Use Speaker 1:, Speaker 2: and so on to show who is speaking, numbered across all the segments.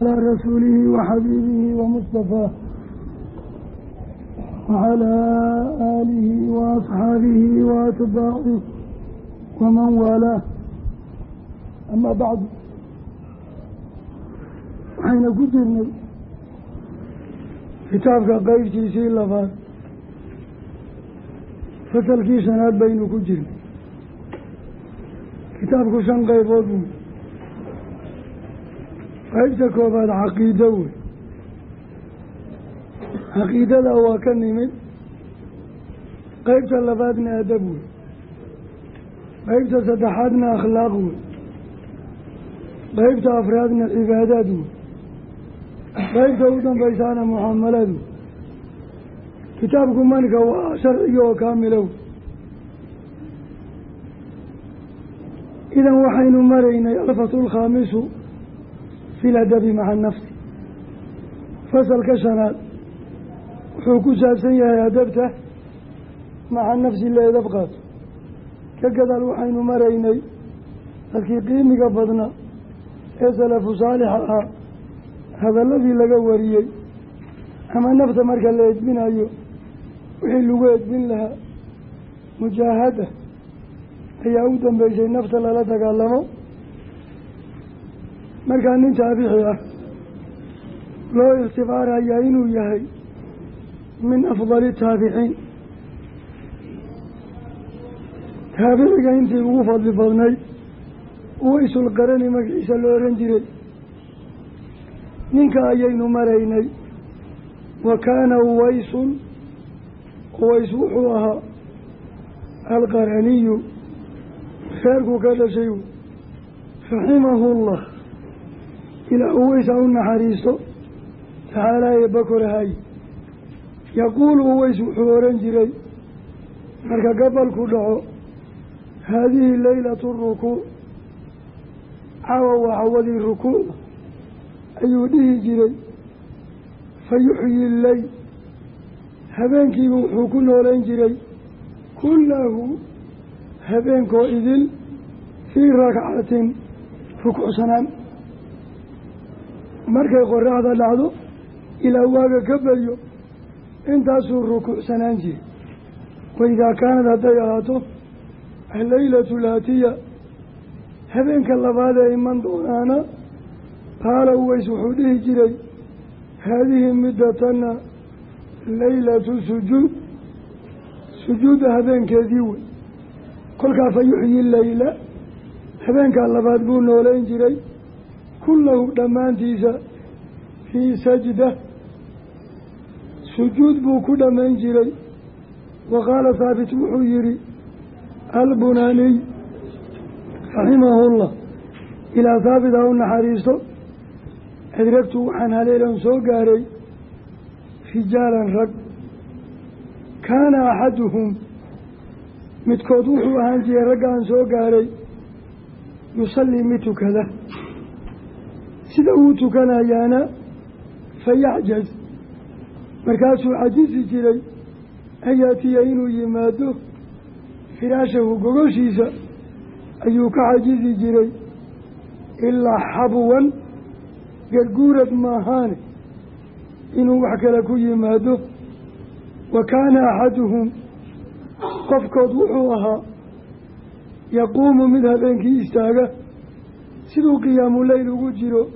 Speaker 1: calىa rasuulihi waxabiibihi wamustafaa wacalaa aalihi waasxaabihi waatbaacih waman waalaah amaa bacdu waxayna ku jirnay kitaabka qeybtiisii labaad. fasalkii shanaad baynu ku jirnay. kitaabku shan qaybood qaybta koobaad caqiido wey caqiidada waa ka nimid. Qeybta labaadna adab wey qeybta saddexaadna akhlaaq wey qeybta afraadna cibaadaad wey qeybta u dambaysaana mucaamalaad wey kitaabku manka waa sharciga oo kaamilow idan waxaynu maraynay alfatu lkhaamisu fi ladabi maca nafsi fasalka shanaad wuxuu ku saabsan yahay adabta maca nafsi la edab qaato ka gadaal waxaynu maraynay dadkii qiimiga badna ee salafu saalixa ah hadalladii laga wariyey ama nafta marka la edbinayo wixii lagu edbin lahaa mujaahada ayaa u dambeysay nafta lala dagaalamo markaa nin taabixi ah loo ikhtibaarayaa inuu yahay min afdali taabiciin taabiciga intii ugu fadli badnayd uwaysul qarani magaciisa la ohan jiray. Ninka ayaynu maraynay wa kaana uwaysun uways wuxuu ahaa alqaraniyu reerku ka dhashay raximahu llah ilaa uweys ha u naxariisto tacaalaa eebba korahay yaquulu uweys wuxuu ohan jiray marka gabalku dhaco haadihi leylatu rukuuc cawa waa cawadii rukuucda ayuu dhihi jiray. Fa yuxyi leyl habeenkiiba wuxuu ku noolayn jiray kullahu habeenkoo idil fii rakcatin rukucsanaan markay qoraxda dhacdo ilaa waaga ka baryo intaasuu rukuucsanaan jiray. Waidaa kaanad hadday ahaato alleylatu laatiya habeenka labaad ee iman doonaana qaala uweys wuxuu dhihi jiray haadihi middatana leylatu sujuud sujuudda habeenkeedii wey kolkaa fa yuxyi leyla habeenkaa labaad buu noolayn jiray kullahu dhammaantiisa fii sajda. Sujuud buu ku dhammayn jiray. Wa qaala haabit wuxuu yihi albunaaniy raximahullah. Ilaa haabit ha u naxariisto cidragtu waxaan haleelan soo gaaray rijaalan rag. Kaana axaduhum. Midkood wuxuu ahaan jiray raggaan soo gaaray yusallii mid tukada sida uu tukanayaana fayaxjaz markaasuu cajisi jiray an yaatiya inuu yimaado firaashahu gogoshiisa ayuu ka cajisi jiray. Ilaa xabwan garguurad maahaane inuu wax kale ku yimaado. Wa kaana axaduhum qofkood wuxuu ahaa yaquumu mid habeenkii istaaga. Siduu qiyaamuleyl ugu jiro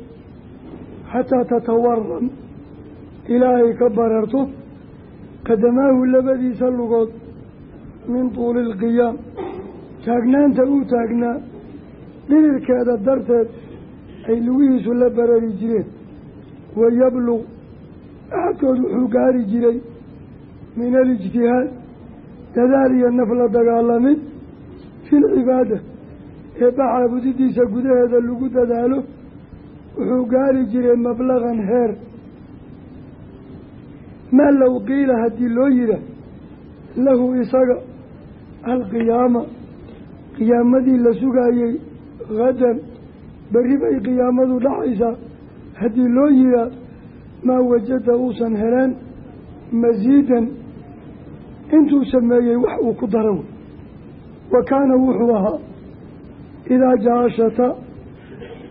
Speaker 1: xataa tatawaram ilaa ay ka bararto qadamaahu labadiisa lugood min tuuli ilqiyaam taagnaanta uu taagnaa dhirirkeeda darteed ay lugihiisu la barari jireen wayabluq axadkood wuxuu gaari jiray min alijtihaad dadaal iyo naf la dagaalamid filcibaada eebba caabudidiisa gudaheeda lagu dadaalo wuxuu gaari jiray mablaqan heer. Maa low qiila haddii loo yihaa lahu isaga alqiyaama. Qiyaamadii la sugaayey hadan berri bay qiyaamadu dhacaysaa. Haddii loo yihaa maa wajada uusan heleen masiidan intuu sameeyey wax uu ku dara wa kaana wuxuu ahaa idaa jaashata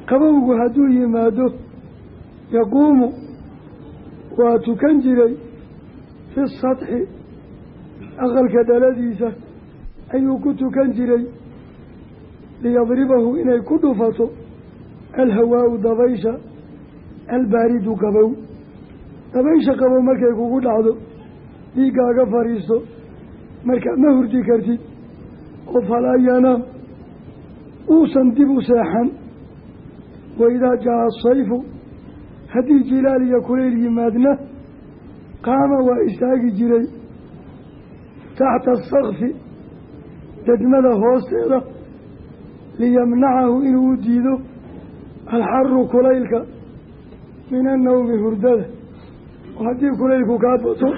Speaker 1: qabowgu hadduu yimaado yaquumu waa tukan jiray fi sadxi aqalka dhaladiisa ayuu ku tukan jiray liyadribahu inay ku dhufato alhawaau dabaysha albaaridu qabow. Dabaysha qabow markay kugu dhacdo dhiiggaaga fadhiisto marka ma hurdi kartid oo falaa yanaam uusan dib u seexan waidaa jaa asayfu haddii jilaal iyo kulayl yimaadna qaama waa istaagi jiray taxta asakfi degmada hoosteeda liyamnacahu inuu u diido alxaru kulaylka min annawmi hurdada oo haddii kulaylku kaa bato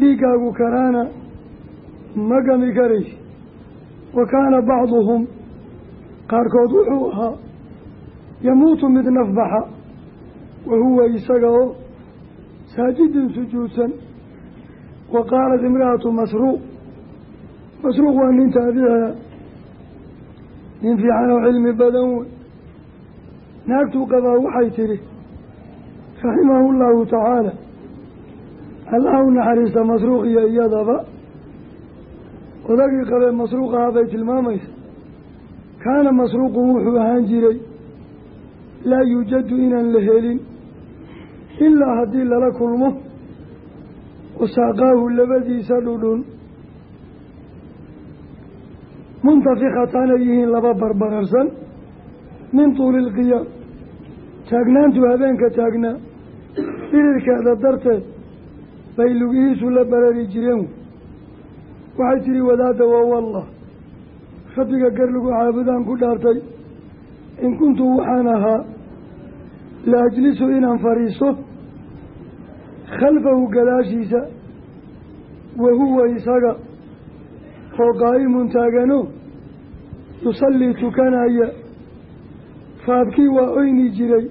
Speaker 1: dhiiggaagu karaana ma gami karaysi wa kaana bacduhum qaarkood wuxuu ahaa yamuutu mid nafbaxa wa huwa isaga oo saajidin sujuudsan. Wa qaalat imra'atu masruuq. Masruuq waa nin taabiciya nin fiican oo cilmi badan wey naagtuu qabaa waxay tidhi raximahu llahu tacaala allah u naxariista masruuq iyo iyadaba. Odagii qabee masruuq ahaa bay tilmaamaysa. Kaana masruuqu wuxuu ahaan jiray laa yuujadu inaan la helin ilaa haddii lala kulmo wasaaqaahu labadiisa dhudhun. Muntafikatan ay yihiin laba barbararsan min tuuli ilqiyaam taagnaantu habeenka taagnaa dhirirkeeda darteed bay lugihiisu la barari jireen. Waxay tidhi wadaadda waa wallah rabbiga gar lagu caabudaan ku dhaartay. In kuntu waxaan ahaa la ajlisu inaan fadhiisto khalfahu gadaashiisa wa huwa isaga oo qaa'imun taagano yusallii tukanaya. Faabkii waa oyni jiray.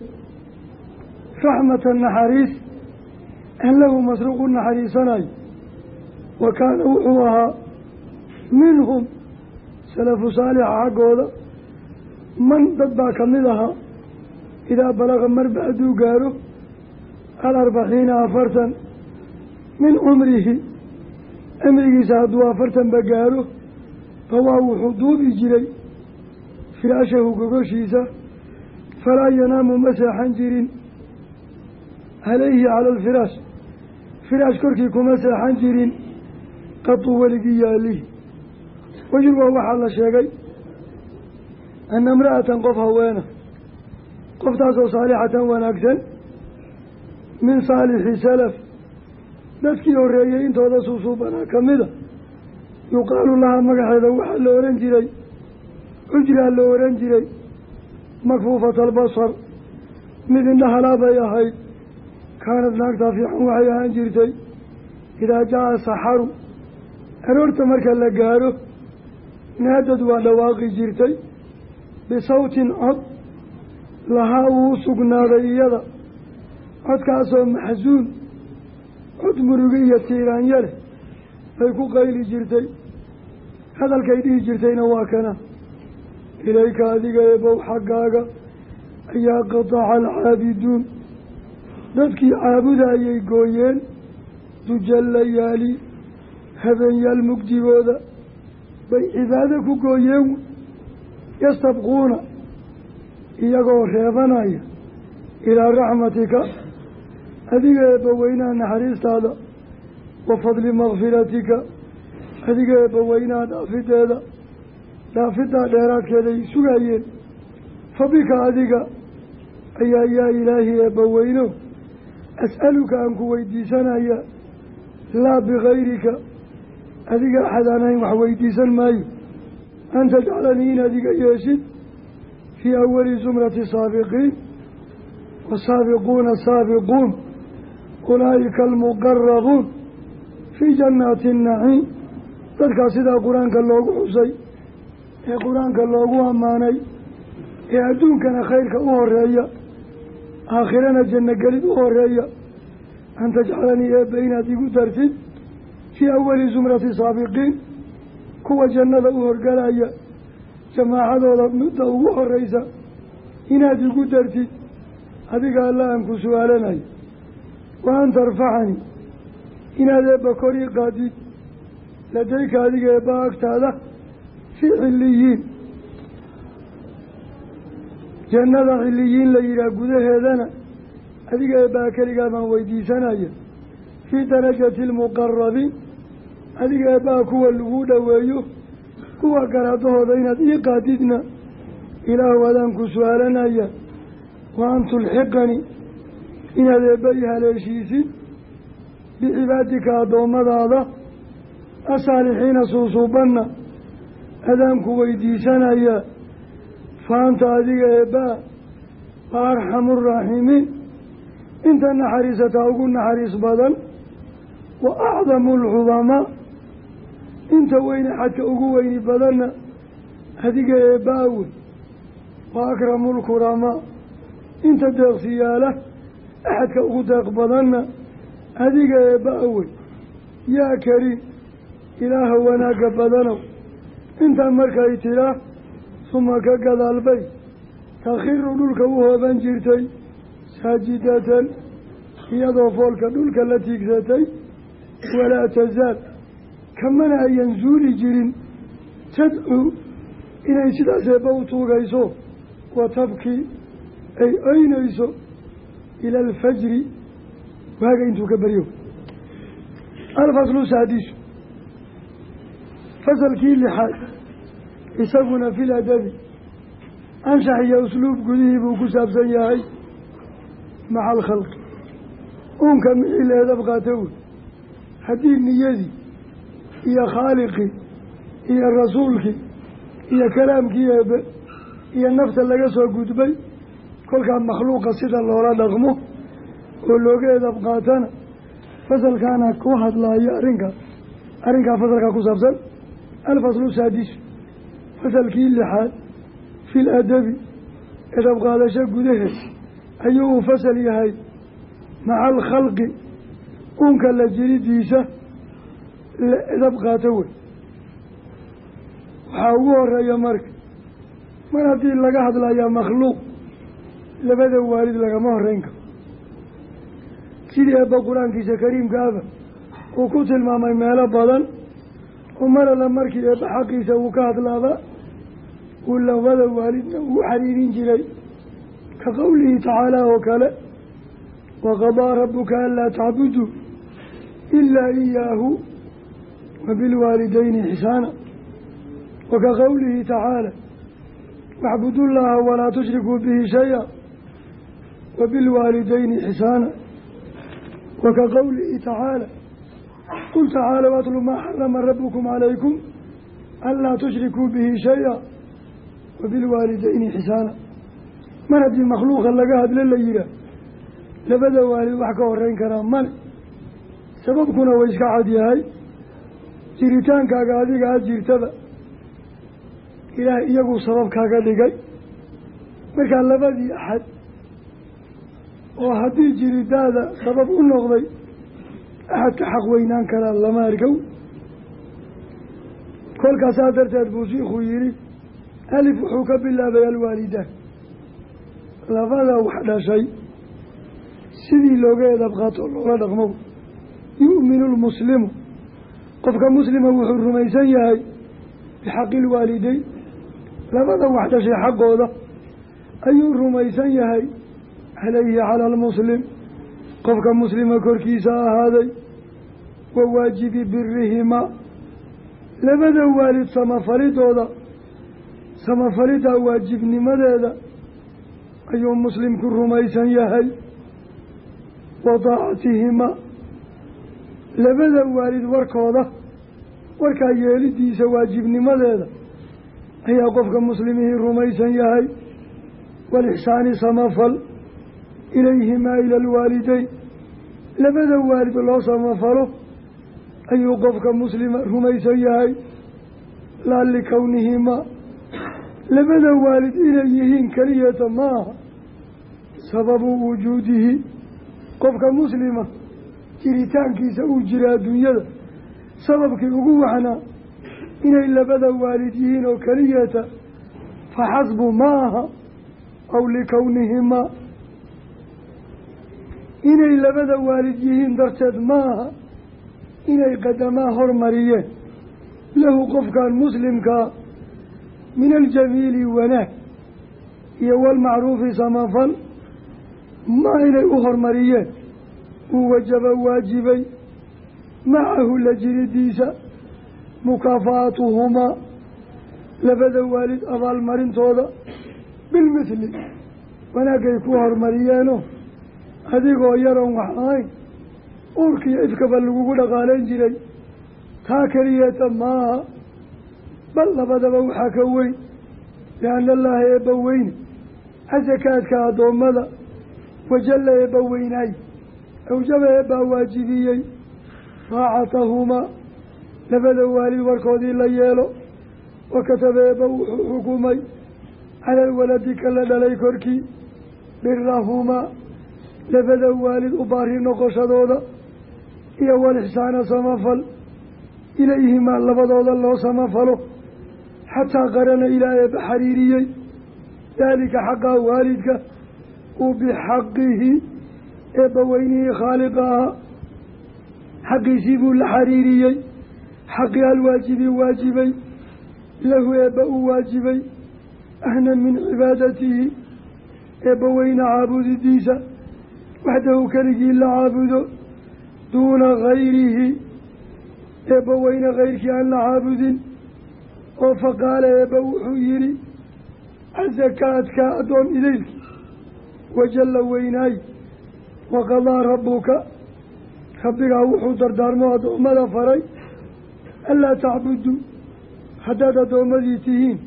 Speaker 1: Raxmata naxariis an lahu masruuq u naxariisanayo wa kaana wuxuu ahaa minhum salafu saalixa xaggooda. Man dad ka mid ahaa idaa balaqa marba hadduu gaaro alarbaxiina afartan min cumrihi cimrigiisa hadduu afartanba gaaro fawaa wuxuu duubi jiray firaashahu gogoshiisa falaa yanaamu ma seexan jirin calayhi cala alfiraash firaash korkii kuma seexan jirin qaduu weligii yaalihi wayurwa waxaa la sheegay ana imra'atan qof haweena qoftaasoo saalixatan wanaagsan min saalixi salaf dadkii horreeyey intooda suusuubanaa ka mida yuqaalu lahaa magaxeeda waxaa la ohan jiray cujraa la ohan jiray makfuufata albasar mid indhahalaa bay ahayd kaanad naagtaa fiican waxay ahaan jirtay idaa jaa saxaru aroorta marka la gaaro naadad waa dhawaaqi jirtay bisawtin cod lahaa uu u sugnaaday iyada. Codkaasoo maxsuun cod murugi iyo tiiraanya leh bay ku qayli jirtay. Hadalkay dhihi jirtayna waa kana. Ilayka adiga eebow xaggaaga ayaa qataca alcaabiduun. Dadkii caabuda ayay gooyeen. Dujallayaali habeenyaal mugdigooda bay cibaado ku gooyeen. Yastabquuna iyagoo reebanaya ilaa raxmatika adiga eebbaweynaha naxariistaada wa fadli makfiratika adiga eebbaweynaha dhaafideeda dhaafidaa dheeraadkeeday sugayeen fa bika adiga ayaa yaa ilaahi eebbaweyno as'aluka aan ku weydiisanaya laa bikayrika adiga axad aan wax weydiisan maayo an tajcalanii inaad iga yeeshid fii awali zumrati saabiqiin wasaabiquuna asaabiquun ulaa'ika almuqarabuun fii jannaati annaciim dadkaa sidaa qur'aanka loogu xusay ee qur'aanka loogu ammaanay ee adduunkana khayrka u horreeya aakhirana janno gelid u horreeya an tajcalanii eebba inaad igu dartid fii awali zumrati saabiqiin kuwa jannada u horgalaya jamaacadooda midda ugu horeysa inaad igu dartid. Adiga alla aan ku su'aalanayo wa an tarfacanii inaad eebba kor ii qaadid. Ladayka adiga eebba agtaada fii xilliyiin. Jannada xilliyiin la yidhaah gudaheedana adiga eebbaa keligaa baan weydiisanaya fii darajati almuqarabiin adiga eebbaha kuwa lagu dhoweeyo kuwa garaadahooda inaad ii qaadidna ilaahu adaan ku su'aalanaya wa an tulxiqanii inaad eebba i haleeshiisid bicibaadika addoommadaada asaalixiina suusuubanna adaan ku weydiisanaya fa anta adiga eebbaa wa arxamu araaximiin inta naxariisataa ugu naxariis badan wa acdamu alcudamaa inta weyne xadka ugu weyni badanna adiga eebbaa wey wa akramu lkuramaa inta deeqsiyaala axadka ugu deeq badanna adiga eebbaa wey yaa kariim ilaaha wanaagga badanow intaan markay tidhaa suma ka gadaalbay. Takhiru dhulka u hooban jirtay saajidatan iyadoo foolka dhulka la tiigsatay walaa tazaal kamana ayan zuuli jirin tadcuu inay sidaas eebba u tuugayso wa tabkii ay oynayso ila alfajri waaga intuu ka beryo alfaslu saadisu fasalkii lixaad isaguna fil adabi anshax iyo usluub gudihii buu ku saabsan yahay maca alkhalqi uunka mixii la edab qaata wey haddii niyadii iyo khaaliqii iyo rasuulkii iyo kalaamkii eebe iyo nafta laga soo gudbay kolkaa makhluuqa sida loola dhaqmo oo looga edab qaatana fasalkaana ku hadlaayo arrinkaas arrinkaa fasalkaa ku saabsan alfaslu saadisu fasalkii lixaad fi ladabi edab qaadasho gudaheed ayuu uu fasal yahay maca alkhalqi uunka la jiridiisa la edab qaato wey. Waxaa ugu horreeya marka mar haddii laga hadlayaa makhluuq labada waalid lagama horeyn karo. Sidii eebba qur'aankiisa kariimka aba uu ku tilmaamay meelo badan oo mar alla markii eebba xaqiisa uu ka hadlaaba uu labada waalidna uu xariirin jiray. Ka qowlihi tacaala oo kale waqadaa rabuka anlaa tacbuduu ilaa iyaahu wa bilwaalidayni ixsaana wa ka qowlihi tacaala waxbudu llaha walaa tushrikuu bihi shaya wa bilwaalidayni ixsaana wa ka qowlihi tacaala qul tacaalow atlu maa xarama rabukum calaykum anlaa tushrikuu bihi shaya wa bilwaalidayni ixsaana mar haddii makhluuqa laga hadlo la yihaah labada waalid wax ka horeyn karaa male sababkuna way iska cad jiritaankaaga adiga aada jirtaba. Ilaah iyaguu sabab kaaga dhigay. Markaa labadii axad oo haddii jiridaada sabab u noqday axadka xaq weynaan karaa lama argow. Kolkaasaa darteed buu shiikhuu yidhi alif wuxuu ka bilaabay alwaalidaan labada wax dhashay sidii looga edab qaato loola dhaqmo. Yu'minu lmuslimu qofka muslima wuxuu rumaysan yahay bixaqi ilwaalideyn labada wax dhashay xaqooda ayuu rumaysan yahay calayhi cala almuslim. Qofka muslima korkiisa ahaaday wa waajibi birihimaa labada waalid samafalidooda samafaliddaa waajibnimadeeda ayuu muslimku rumaysan yahay. Wa daacatihimaa labada waalid warkooda warkaa yeelidiisa waajibnimadeeda ayaa qofka muslimihii rumaysan yahay. Walixsaani samafal ilayhimaa ila alwaalideyn labada waalid loo samafalo ayuu qofka muslima rumaysan yahay. Laa likownihimaa labada waalid inay yihiin keliyata maaha sababu wujuudihi. Qofka muslima jiritaankiisa uu jira adduunyada sababkii ugu waxnaa inay labada waalid yihiin oo keliyata fa xasbu ma aha aw likownihimaa inay labada waalid yihiin darteed ma aha inay qadamaa hormariyeen. Lahu qofkan muslimkaa min aljamiili wanaag iyo walmacruufi samafal ma inay u hormariyeen. Uu wajaba waajibay macahu la jiridiisa mukaafaatuhumaa labada waalid abaalmarintooda bilmithli wanaagay ku hormariyeenoo adigoo yaroon wax ahayn uurkiiyo ifkaba lagugu dhaqaalayn jiray taa keliyata maaha bal labadaba waxaa ka weyn lianna allaha eebba weyne asakaadka addoommada wajalla eebba weynaay awjaba eebbaa waajibiyey raacatahumaa labada waalid warkoodii la yeelo wa kataba eebba wuxuu xukumay cala alwaladi ka la dhalay korkii birahumaa labada waalid u baari noqoshadooda iyo walixsaana samafal ilayhimaa labadooda loo samafalo xataa qarana ilaa eebba xariiriyey daalika xaqaa waalidka uu bixaqihi eebba weynihii khaaliqa ahaa xaqiisii buu la xariiriyey xaqii alwaajibi waajibay lahu eebba uu waajibay ahna min cibaadatihi eebba weyna caabudidiisa waxdahu keligii la caabudo duuna gayrihi eebba weyne kayrkii aan la caabudin oo faqaala eebba wuxuu yidhi asakaadka addoon idaylkii wajalla weynaay waqadaa rabbuka rabbigaa wuxuu dardaarmo addoommada faray. Anlaa tacbuduu haddaad addoommadii tihiin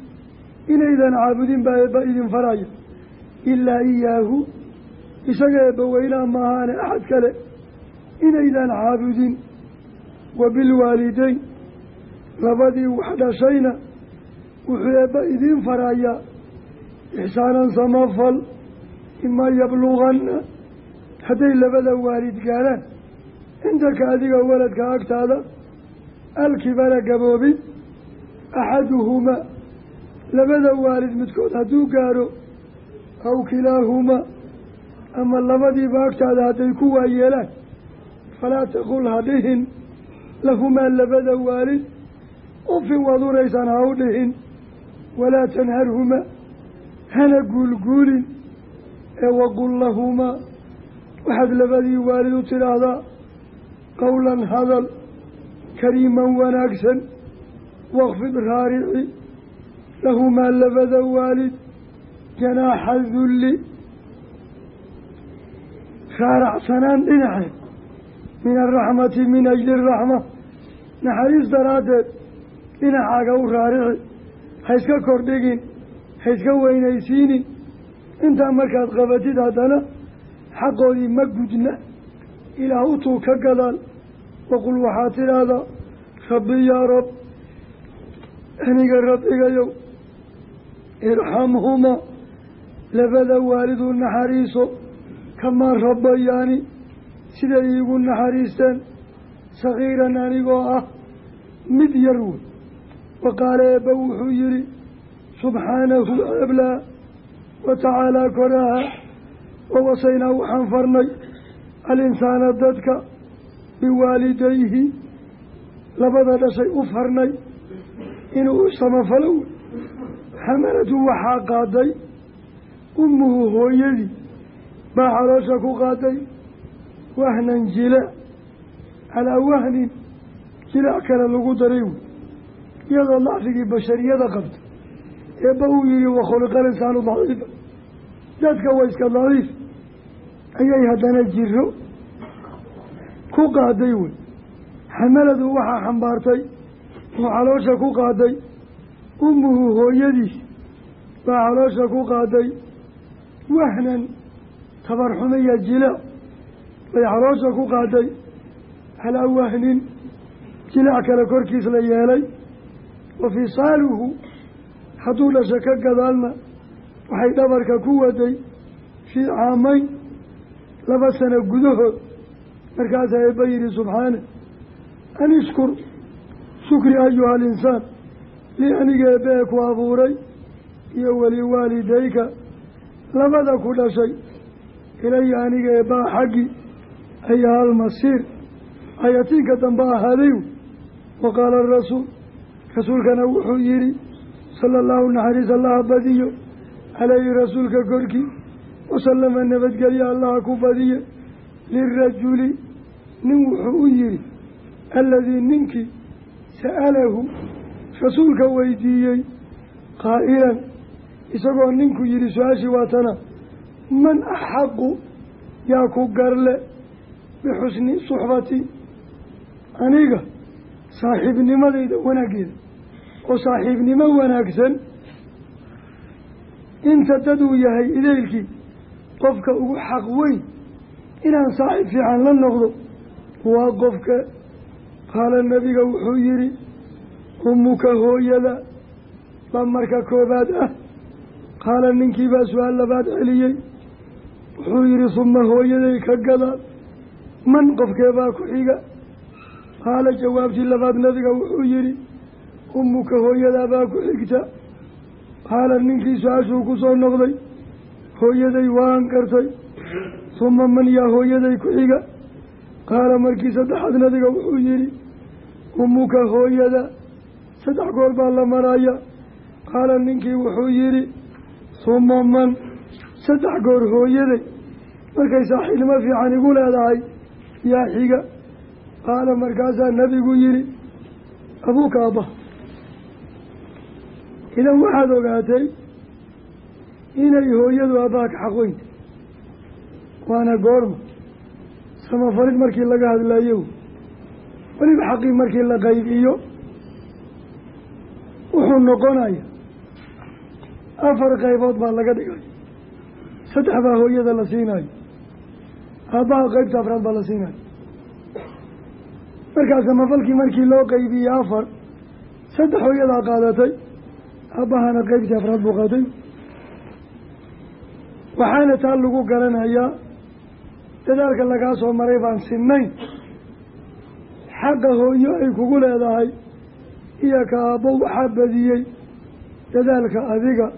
Speaker 1: inaydan caabudin baa eebba idin faraya ilaa iyaahu isaga eebba weynaa maahaane axad kale. Inaydan caabudin wa bilwaalideyn labadii wax dhashayna wuxuu eebba idiin farayaa ixsaanan samafal imaa yabluganna hadday labada waalid gaaraan cindaka adiga waladka agtaada alkibara gaboobin axaduhumaa labada waalid midkood hadduu gaaro aw kilaahumaa ama labadiiba agtaada hadday ku waayeelaan falaa taqul ha dhihin lahumaa labada waalid ufin waad uraysaan ha u dhihin walaa tanharhumaa hana guulguulin ee waqul lahumaa waxaad labadii waalid u tidhaahdaa qowlan hadal kariiman wanaagsan waqfid raarici lahumaa labada waalid janaaxa dulli raaracsanaan dhinaceed min araxmati min ajli araxma naxariis daraaddeed dhinacaaga u raarici. Ha iska kordhigin ha iska weynaysiinin. Intaa markaad qabatid haddana xaqoodii ma gudna. Ilaah utuu ka gadaal waqul waxaad tidhaahdaa rabbi yaa rab aniga rabbigayow irxamhumaa labada waalidu naxariiso kamaa rabbayaani siday iigu naxariisteen sakiiran anigoo ah mid yar wey wa qaala eebba wuxuu yihi subxaanahu ceblaa wa tacaalaa koraha wawasaynaa waxaan farnay alinsaana dadka biwaalidayhi. Labada dhashay u farnay inuu u samafalo wey xamaladu waxaa qaaday. Ummuhu hooyadii baa caloosha ku qaaday. Wahnan jilaac calaa wahnin jilaac kale lagu daray. Wey iyadoo dacfigii bashariyada qabta eebba uu yihi wakhuliqa linsaanu daciifa dadka waa iska ayay haddana jiro ku qaaday wey xamaladu waxaa xambaartay oo caloosha ku qaaday. Ummuhu hooyadiis baa caloosha ku qaaday. Wahnan tabarxumiya jilaac bay caloosha ku qaaday. Calaa wahnin jilaac kale korkiis la yeelay. Wa fisaaluhu hadduu dhasha ka gadaalna waxay dhabarka ku waday. Fii caamayn laba sano gudahood markaasaa eebba yihi subxaana an ishkur shukri ayuha alinsaan lii aniga eebbe ku abuuray iyo waliwaalidayka labada ku dhashay. Ilaya aniga eebbaa xaggi ayaha almasiir ayatiinka dambe ahaaday wa qaala arasuul rasuulkana wuxuu yidhi sala allahu naxariis allaha badiyo calayhi rasuulka korkii wasalama nabadgelyo allaha ku badiye lirajuli nin wuxuu u yidhi alladii ninkii sa'alahu rasuulka weydiiyey qaa'ilan isagoo ninku yidhi su'aashii waatana man axaqu yaa ku garle bixusni suxbati aniga saaxiibnimadayda wanaaggeeda oo saaxiibnimo wanaagsan inta dad uu yahay idaylkii qofka ugu xaq weyn inaan saaxiib fiican la noqdo waa qofka? Qaala nabiga wuxuu yidhi ummuka hooyada baa marka koobaad ah? Qaala ninkii baa su'aal labaad celiyey. Wuxuu yidhi suma hooyaday ka gadaal man qofkeebaa ku xiga? Qaala jawaabtii labaad nabiga wuxuu yidhi ummuka hooyadaabaa ku xigta. Qaala ninkii su'aashuu ku soo noqday hooyaday waan gartay suma man yaa hooyaday ku xiga qaala markii saddexaad nabiga wuxuu yidhi ummuka hooyada saddex goor baa la maraya. Qaala ninkii wuxuu yidhi suma man saddex goor hooyaday markay saaxiibnimo fiican igu leedahay yaa xiga. Qaala markaasaa nabigu yidhi abuuka abba idan waxaad ogaatay inay hooyadu aabbaha ka xaqweynta waana goorma samafalid markii laga hadlayo weliba xaqii markii la qaybiyo. Wuxuu noqonaya afar qaybood baa laga dhigay. Saddex baa hooyada la siinayo. Aabbaha qeybta afraad baa la siinayo. Markaa samafalkii markii loo qaybiyey afar saddex hooyadaa qaadatay. Aabbahana qeybtii afraad buu qaatay waxaana taa lagu garanayaa dadaalka lagaa soo maray baan sinnayn. Xaqa hooyo ay kugu leedahay. Iyo ka aabbo waxaa badiyey. Dadaalka adiga.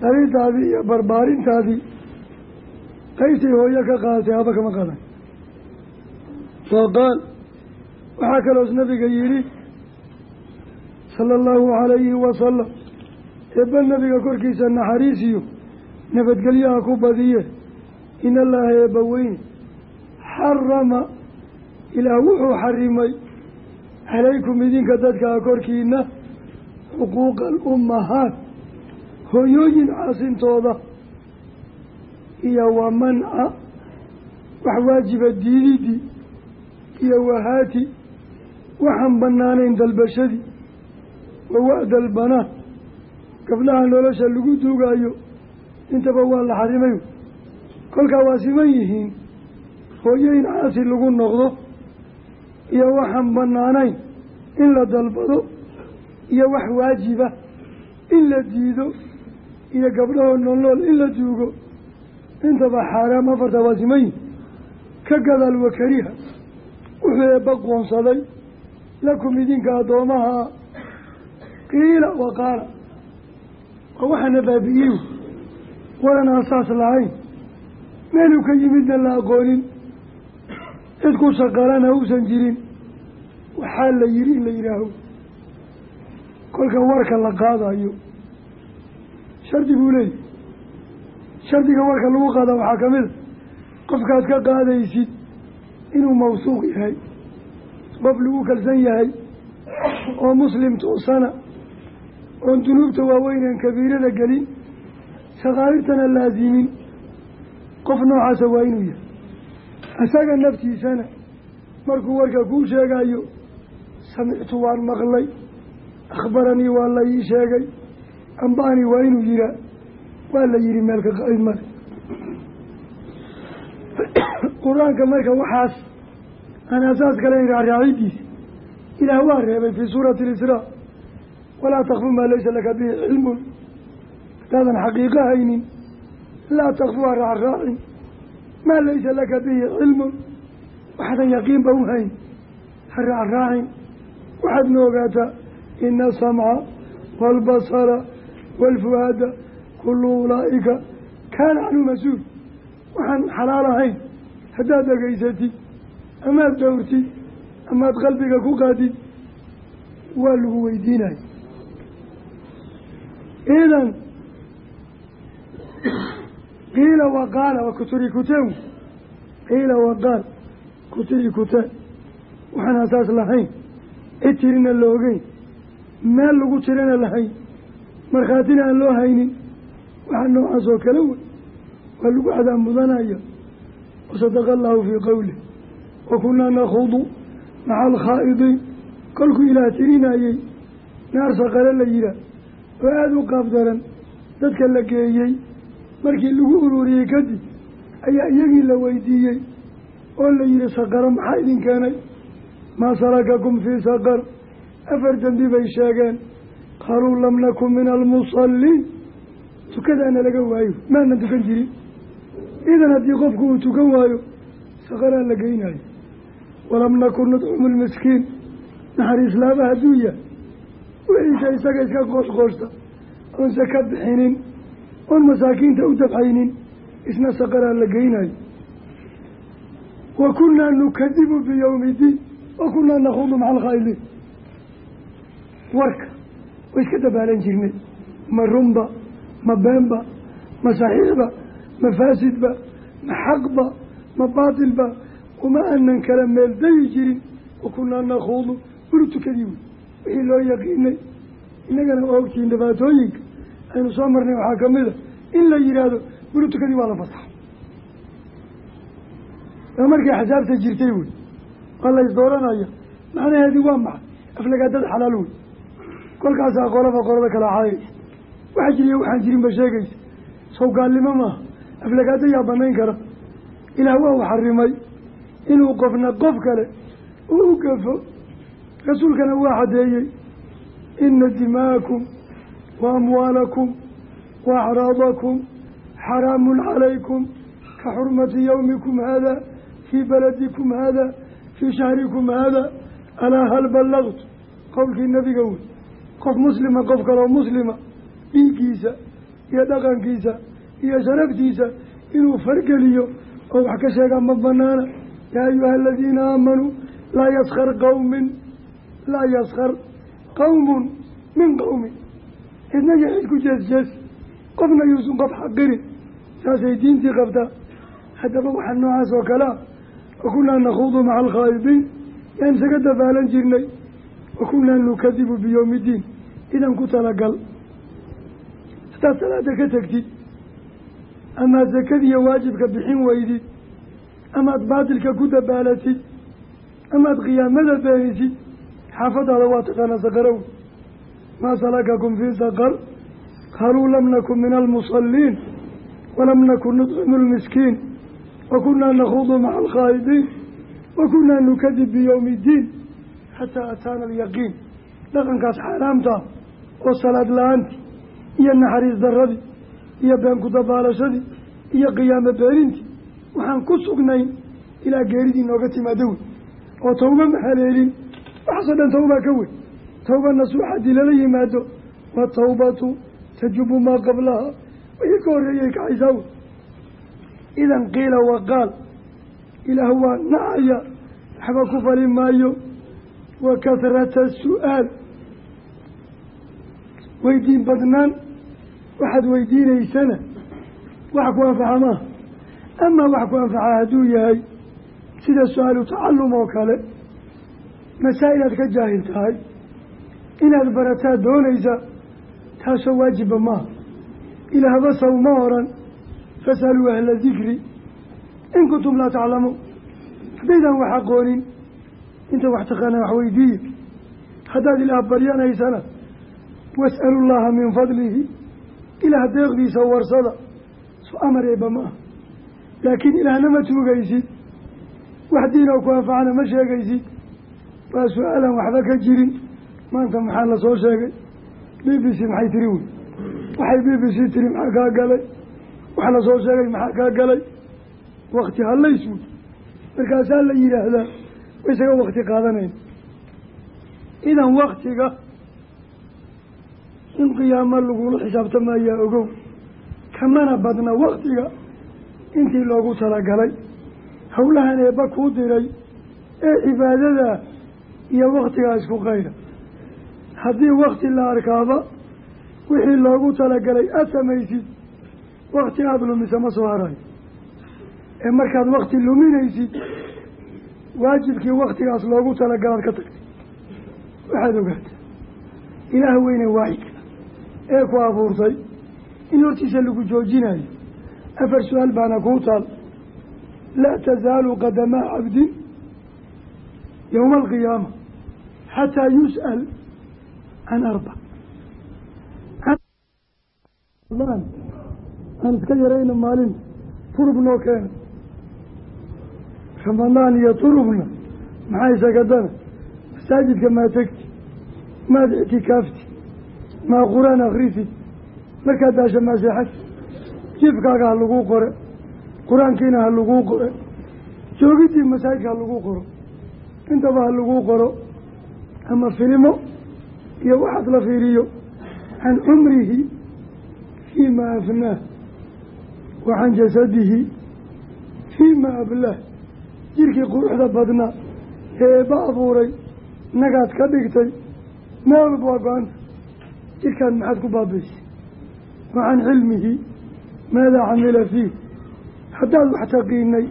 Speaker 1: Dhalintaadii iyo barbaarintaadii. Qaybtay hooyo ka qaadatay aabba kama qaadan wa qaal. Waxaa kaloos nabiga yidhi sala allahu calayhi wasalam eebba nabiga korkiisa naxariisiyo nabadgelyaha ku badiye in allaha eebba weyne xarama ilaah wuxuu xarimay calaykum idinka dadkaa korkiina xuquuqa alummahaat hooyooyin caasintooda iyo wa manca wax waajiba diididii iyo wahaati waxaan bannaanayn dalbashadii wawa'da albanaat gabdhaha nolosha lagu duugaayo intaba waa la xarimayo kolkaa waa siman yihiin hooyo caasi lagu noqdo iyo waxaan bannaanayn in la dalbado iyo wax waajiba in la diido iyo gabdhahoo noolnool in la duugo. Intaba xaaraam afarta waa siman yihiin ka gadaal wakariha wuxuu eebba qoonsaday lakum idinka addoomaha qiila wa qaala. Waa waxaana baabi'iyey waran asaas lahayn meeluu ka yimidna la aqoonin. Cid ku shaqalana uusan jirin. Waxaa la yidhi in la yidhaaho kolka warka la qaadayo shardi buu leeyahy shardiga warka lagu qaada waxaa ka mid a qofkaad ka qaadaysid inuu mawsuuq yahay qof lagu kalsan yahay oo muslim tuusana oon dunuubta waaweyneen kabiirada gelin sakaairtana laasimin qof noocaasa waa inuu yahay. Isaga naftiisana markuu warka kuu sheegayo samictu waan maqlay akhbaranii waa la ii sheegay ambaani waa inuu yihaa waa la yihi meelka qaid male. Qur'aanka marka waxaas aan asaas kaleyn raaraacidiisa ilaah waa reebay fii suurati alisraa walaa takfu maa laysa laka bihi cilmun. Hadaadan xaqiiqo haynin laa takfu ha raacraacin maa laysa laka bihi cilmun waxaadan yaqiinba u hayn. Ha raacraacin waxaadna ogaataa ina asamca waalbasara waalfuhaada kullu ulaa'ika kaana canhu mas'uul. Waxaan xalaal ahayn. Haddaad dhegaysatid amaad dhowrtid amaad qalbiga ku qaadid waa lagu weydiinaya qiila waqaala waa kuturikuteen qiila waqaal kuturikuteen waxaan asaas lahayn cid tirina la ogeyn meel lagu tirana lahayn markhaatina aan loo haynin waxaa noocaas oo kale wey. Waa lagu cadaab mudanaya wasadaqa allahu fii qowlih wa kunaa nakhudu maca alkhaa'idiin kolkuu ilaah tirinayey naar saqale la yihaah oo aada u qaab daran dadka la geeyey markii lagu ururiyey kadib ayaa iyagii la weydiiyey oo la yihi saqaro maxaa idin keenay? Maa salakakum fii saqar. Afar dembi bay sheegeen. Qaaluu lam nakun min almusalliin tukadaana laga waayo maanan tukan jirin. Idan haddii qofku uu tukan waayo saqaraa la geynayo. Walam nakun nudcumu lmiskiin naxariislaaba hadduu yahay wixiisa isaga iska qoosqoosta oon saka bixinin oon masaakiinta u dabcaynin isna saqaraa la geynayo. Wa kunaa nukadibu biyowmi iddiin wa kunaa nakhudu maca alkhaa'iliin. Warka way iska dabaalan jirnay ma runba ma beenba ma saxiixba ma faasidba ma xaqba ma baatilba uma anan kala meeldayi jirin wa kunaa nakhuudu weli tukadii wey wixii loo yaqiinay innagana waa ogtihiin dhibaatooyinka aynu soo marnay waxaa ka mid a in la yihaahdo weli tukadii waa la fasaxay. Waa markii axsaabta jirtay wey waa la isdooranaya macnaheedii waa maxay? Aflagaadada xalaal wey kolkaasaa qolaba qolada kala caayaysa waxa jiriya waxaan jirin ba sheegaysa. Sawgaalnimo maaha. Aflagaada yaa banayn kara ilaah waa u xarimay inuu qofna qof kale uu u gafo. Rasuulkana waa caddeeyey ina dima'akum wa amwaalakum wa acraadakum xaraamun calaykum ka xurmati yowmikum haada fii baladikum haada fii shahrikum haada alaa hal ballagtu qowlkii nabiga wey qof muslima qof kaloo muslima. Dhiiggiisa iyo dhaqankiisa iyo sharaftiisa inuu fargeliyo oo wax ka sheegaa ma banaana yaa ayuha aladiina aamanuu laa yaskar qawmin laa yaskar qawmun min qawmin cidna iyo cid ku jees-jees qofna yuusan qof xaqirin saasay diintii qabtaa haddaba waxaa noocaas oo kale ah. Wa kunaa nakhuudu maca alkhaa'idiin yaan isaga dabaalan jirnay. Wa kunaa nukadibu biyowmi iddiin idan ku talagal. Haddaad salaada ka tegtid amaad sakadiiyo waajibka bixin weydid amaad baatilka ku dabaalatid amaad qiyaamada beenisid xaafadaada waa taqaanaa saqarow maa salakakum fii saqar qaaluu lam nakun min almusalliin walam nakun nudcimu lmiskiin wa kunaa nakhuudu maca alkhaa'idiin wa kunaa nukadib biyowmi iddiin xataa ataana alyaqiin. Dhaqankaas xaaraamtaa oo salaad la'aantii iyo naxariis daradii iyo been ku dabaalashadii iyo qiyaamo beenintii waxaan ku sugnayn ilaa geeridii nooga timaado wey oo tawba ma haleelin dhan tawbaa ka tawba nasuux haddii lala yimaado watawbatu tajubu maa qablaha wixii ka horreeyay kacaysaa wey idan qiila waqaal ilaah waa nacaya waxba ku fali maayo wa kahrata su'aal weydiin badnaan waxaad weydiinaysana wax ku anfaxa maaha amaa wax ku anfaxa hadduu yahay sida su'aalu tacallum oo kale masaa-il aad ka jaahil tahay inaad barataa doonaysa taasoo waajibba maaha ilaahba saw ma oran. Fasaluu ahla dikri in kuntum laa taclamuun. Haddaydan wax aqoonin. Inta wax taqaanaa wax weydiiya haddaad ilaah baryanaysana was'alu llaha min fadlihi. Ilaah deeqdiisa warsada. Su amar eeba ma ah laakiin ilaahna ma tuugaysid. Wax diinoo ku anfacana ma sheegaysid. Waa su'aalaan waxba ka jirin maanta maxaa la soo sheegay? B b c maxay tiri wey? Waxay b b c tiri maxaa kaa galay? Wax la soo sheegay maxaa kaa galay? Wakti hallays wey. Markaasaa la yidhaahdaa isaga wakti qaadanayn idan waktiga in qiyaamo lagula xisaabtamayaa ogow. Kamana badna waktiga intii loogu talagalay. Howlahan eebba kuu diray ee cibaadadaa iyo waktigaa isku qayda haddii wakti la arkaaba wixii loogu talagalay aada samaysid wakti aada lumisa ma soo harayo ee markaad wakti luminaysid waajibkii waktigaas loogu talagalaad ka tagtay waxaad ogaataa ilaah weyne waaxidka ee ku abuurtay in hortiisa lagu joojinayo afar su'aal baana kuu taal. Laa tasaalu qadamaa cabdin yowma alqiyaama xataa yus'al can arba aan iska yarayna maalinta turub noo keena ramadaan iyo turubna maxay sagadana masaajidka maa tegti maad ictikaafti maa qur'aan akhrisid markaad daasha maaseexad jifkaaga ha laguu qore qur'aankiina ha laguu qore joogidii masaajidka ha laguu qoro intaba ha laguu qoro ama filimo iyo waxaad la fiiriyo can cumrihi fii ma afnaah wa can jasadihi fii ma ablaah jirkii quruxda badnaa ee eebba abuuray nagaad ka dhigtay meel walba waa go-anta jirkaan maxaad ku baabaysay wa can cilmihi maadaa camila fiih haddaad wax taqiinay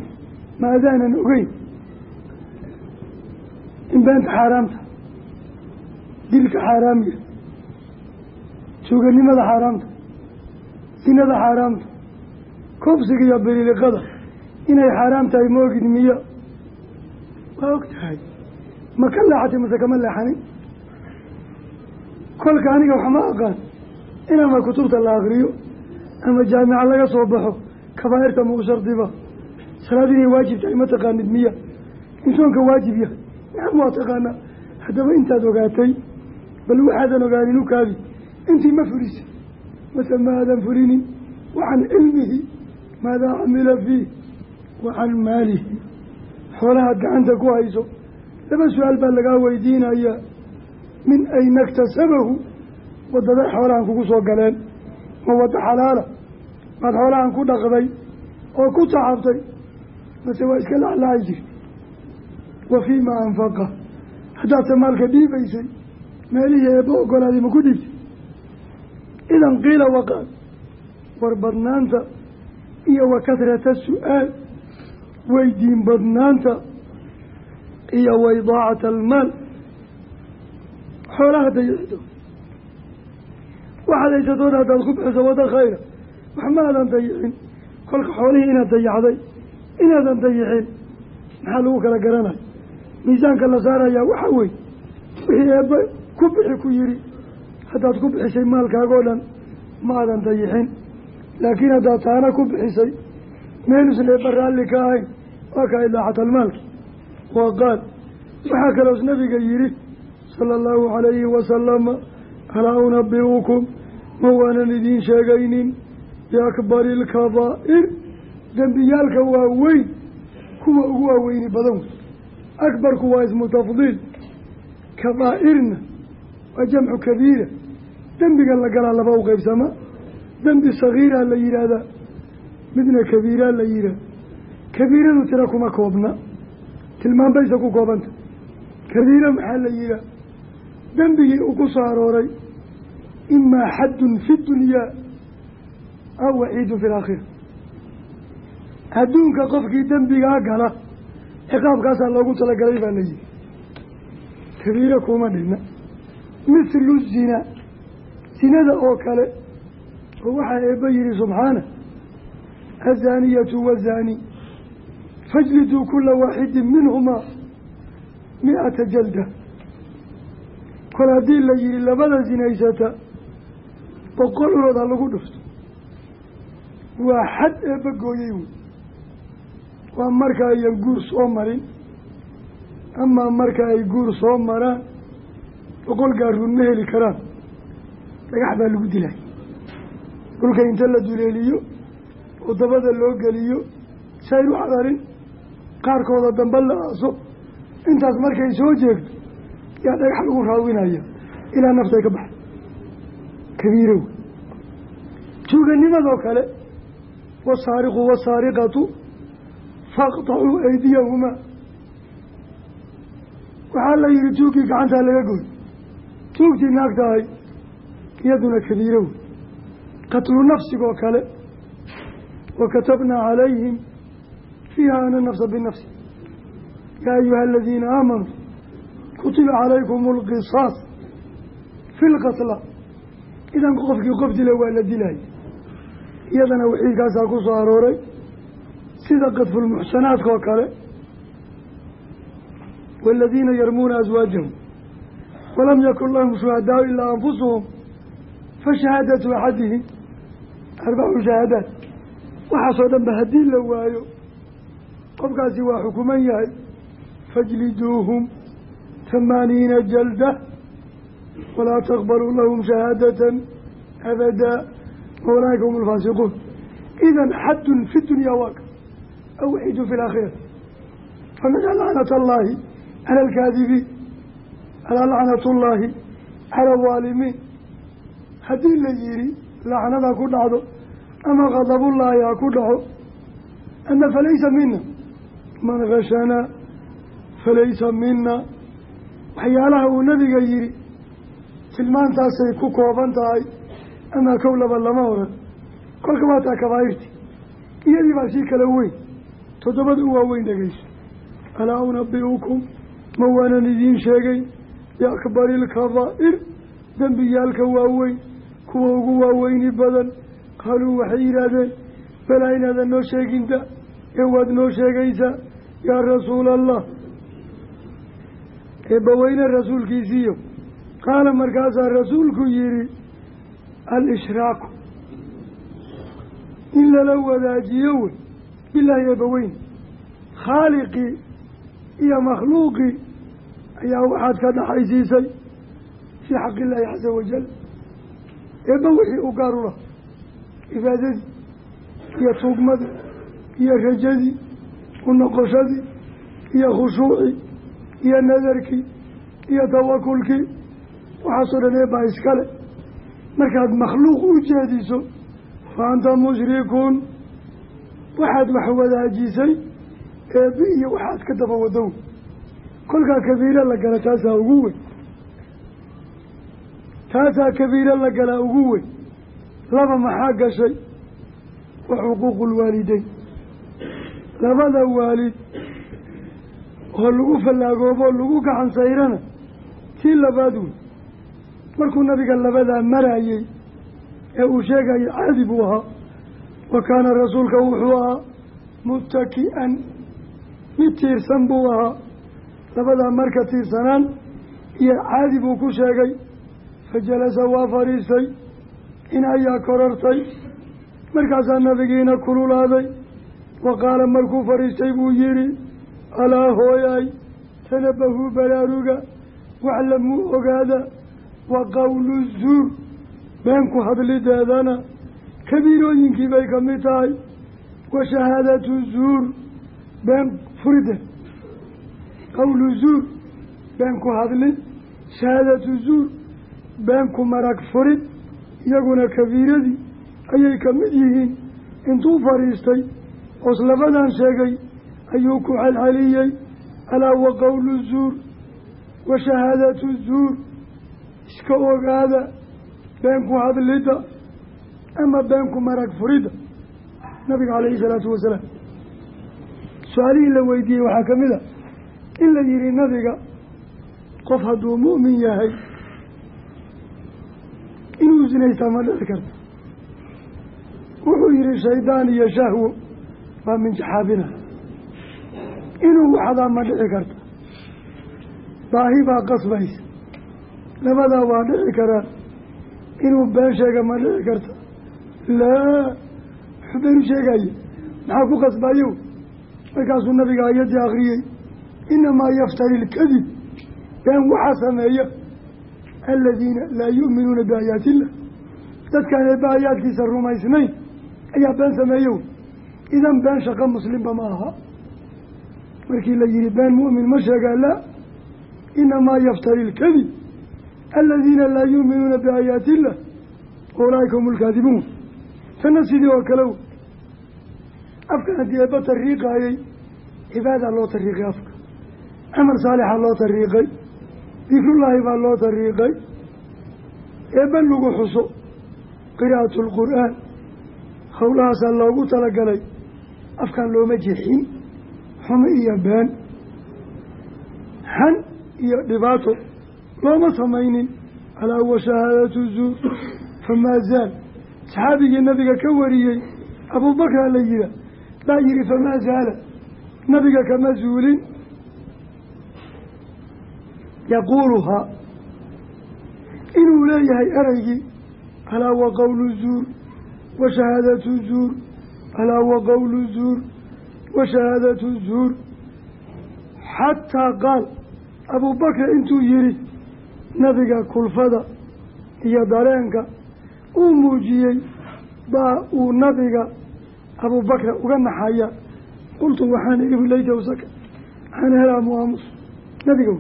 Speaker 1: ma adaanan ogeyn in beenta xaaraamta dilka xaaraamiya suuganimada xaaraamta sinada xaaraamta koobsiga iyo bililiqada inay xaaraam tahay ma ogid miyo? Waa og tahay. Ma ka leexatay mase kama leexanin kolka aniga waxma aqaan in ama kutubta la akriyo ama jaamica laga soo baxo kabaa'irta mau shardiba salaad inay waajib tahay ma taqaanid miya? In soonka waajib yahay. Nacam waa taqaanaa haddaba intaad ogaatay bal waxaadan ogaanin u kaadi intii ma fulisa mase ma aadan fulinin wa can cilmihi maadaa camila fiih wa can maalihi xoolahaad gacanta ku hayso laba su'aal baa lagaa weydiinayaa min ayna iktasabahu waddada xoolahan kugu soo galeen ma wadda xalaala maad xoolahan ku dhaqday oo ku tacabtay mase waa iska laclaaci jirtay wa fii ma anfaqa haddaadse maalka dhiibaysay meelihii eebba ogolaaday ma ku dhiibtay idan qiila waqaal war badnaanta iyo wa kasrata su'aal weydiin badnaanta iyo wa idaacata almaal. Xoolaha dayicido waxaad haysatoona haddaad ku bixiso wadda khayra. Wax ma aadan dayicin kolka xoolihii inaad dayacday inaadan dayicin maxaa lagu kala garanaya miisaanka la saarayaa waxaa wey wixii eebbe ku bixi ku yidhi haddaad ku bixisay maalkaagoo dhan ma aadan dayixin. Laakiin haddaad taana ku bixisay meenusan eebba raalli ka ahayn waa ka idaaxatalmaalki waa qaal. Waxaa kaloos nabiga yidhi sala allahu calayhi wasalama alaa unabi'ukum ma waanan idiin sheegaynin biakbari ilkabaa'ir dembiyaalka waaweyn kuwa ugu waaweyni badan akbarku waa ismu tafdiil. Kabaa'irna waa jamcu kabiira dembiga la galaa laba u qeybsama dembi sagiiraa la yidhaahdaa midna kabiiraa la yidhaah kabiiradu tira kuma koobna tilmaan baysa ku koobanta kabiira maxaa la yidhaah dembigii uu ku soo arooray imaa xaddun fi dunyaa aw waciidun fi laakhira adduunka qofkii dembigaa gala ciqaabkaasaa loogu talagalay baa la yihi kabiira kuma dhigna mithlu zina sinada oo kale oo waxaa eebba yihi subxaana azaaniyatu wazaani fajliduu kula waaxidin minhumaa mi-ata jalda kol haddii la yihi labada sinaysata boqol ulood ha lagu dhufto waa xad eebba gooyey wey waa marka ayan guur soo marin amaa marka ay guur soo maraan boqol gaaruun ma heli karaan. Dhagax baa lagu dilay. Dhulka inta la duleeliyo oo dabada loo geliyo sayr u cadarin qaarkooda dambe la aaso. Intaas markay soo jeegto yaa dhagax lagu raawinaya ilaa naftay ka baxay. Kabiirow. Tuuganimadoo kale wasaariqu wasaariqatu faqtacuu aydiyahumaa. Waxaa la yihi tuugkii gacantaa laga goy tuugtii naagta ahay iyaduna kabiiro wey qatlu nafsigoo kale wa katabnaa calayhim fiiha ana nafsa binafsi yaa ayuha aladiina aamanuu kutiba calaykum alqisaas fi lqatla idan qofkii qof dila waa la dilaya iyadana waxiidkaasaa ku soo arooray sida qadfulmuxsanaadka oo kale waaladiina yarmuuna aswaajahum walam yakun lahum shuhadaau ilaa anfusuhum fashahaadatu axadihim arbacu shahaadaat waxaasoo dhan ba haddii la waayo qofkaasi waa xukuman yahay fajliduuhum tamaaniina jalda walaa taqbaluu lahum shahaadatan abadaa waulaa'ika hum alfaasiquun idan xaddun fi dunya waaka aw waxidun fi laakhirati famina lacnat allaahi cala alkaadibiin alaa lacnat ullaahi cala alwaalimiin haddii la yihi lacnada ku dhacdo ama khadabullaahi ha ku dhaco ama falaysa mina man gashanaa falaysa mina waxyaalaha uu nabiga yihi tilmaantaasay ku kooban tahay ama kow laba lama oran. Kolka waa taa kabaa'irti. Iyadii baa sii kala weyn. Toddobada u waaweyn dhegeyso alaa unabi'ukum ma waanan idiin sheegay biakbari ilkabaa'ir dembiyaalka waaweyn kuwa ugu waaweyni badan. Qaaluu waxay yidhaahdeen balaa inaadan noo sheeginta ee waad noo sheegaysaa yaa rasuula allah eebbaweyne rasuulkiisiiyo qaala markaasaa rasuulku yihi al-ishraaku in lala wadaajiyo wey bilaahi eebbaweyne khaaliqii iyo makhluuqii ayaa waxaad ka dhaxaysiisay fii xaqi illaahi caza wajal eebba wixii u gaar u laha cibaadadii iyo tuugmadii iyo rajadii u noqoshadii iyo khushuucii iyo nadarkii iyo tawakulkii waxaasoo dhan eebbaa iskale markaad makhluuq u jeediso fa anta mushrikuun. Waxaad wax wadaajisay eebbi iyo waxaad ka daba wadow kolkaa kabiiro la gala taasaa ugu weyn. Taasaa kabiiro la galaa ugu weyn. Laba maxaa gashay? Wa xuquuqu lwaalideyn labada waalid oo lagu fallaagoobo lagu gacan sayrana tii labaad wey markuu nabiga labadaa marayey ee uu sheegaya caadi buu ahaa. Wa kaana rasuulka wuxuu ahaa muttaki'an. Mid tiirsan buu ahaa labadaa marka tiirsanaan iyo caadi buu ku sheegay fajalasa waa fadhiistay in ayaa korartay. Markaasaa nabigiina kululaaday wa qaala markuu fadhiistay buu yidhi alaa hooyaay tanabahuu baraaruga waxlamuu ogaada wa qowlu zuur beenku hadlideedana kabiirooyinkii bay ka mid tahay wa shahaadatu zuur been furideed qowlu zuur beenku hadlid shahaadatu zuur beenku marag furid iyaguna kabiiradii ayay ka mid yihiin intuu fadhiistay oos labadan sheegay ayuu ku celceliyey alaa wa qowlu zuur wa shahaadatu zuur iska ogaada beenku hadlidda ama beenku marag furidda nabiga calayhi salaatu wasalaam su'aalihii la weydiiyey waxaa ka mid a in la yihi nabiga qof hadduu mu'min yahay inuu zinaystaa ma dhici karta wuxuu yihi shaydaan iyo shahwo waa min jaxaabina inuu waxdaa ma dhici karta baahi baa qasbaysa. Labadaa waa dhici karaa inuu been sheega ma dhici karta laa wuxuu been u sheegaye maxaa ku qasbayo markaasuu nabiga ayaddii akriyey inamaa yaftari ilkadib been waxaa sameeya aladiina laa yu'minuuna biaayaati illah dadkaan eebba aayaadkiisa rumaysnayn ayaa been sameeyo idan been shaqo muslimba ma aha markii la yihi been mu'min ma sheegaa laa inamaa yaftari ilkadib aladiina laa yu'minuuna biaayaati illah ulaaika hum lkaadibuun tanna sidii oo kale w afkan haddii eebba tariiqaayey cibaadaa loo tariiqay afka camal saalixa loo tariiqay dikrullaahi baa loo tariiqay eebba lagu xuso qiraa'atu lqur'aan howlahaasaa loogu talagalay afkan looma jexin xumo iyo been xan iyo dhibaato looma samaynin. Alaa wa shahaadatu zuur famaa zaal. Saxaabigii nabiga ka wariyey abuubakraa la yihaa baa yihi famaa zaala. Nabiga kama zuulin yaquuluhaa inuu leeyahay ereygii alaa wa qowlu zuur wa shahaadatu zuur alaa wa qowlu zuur wa shahaadatu zuur. Xataa qaal abuubakar intuu yihi nabiga kulfada iyo dareenka uu muujiyey baa uu nabiga abuubakra uga naxaya qultu waxaan ihi layta usaka waxaan helaa muaamus nabiga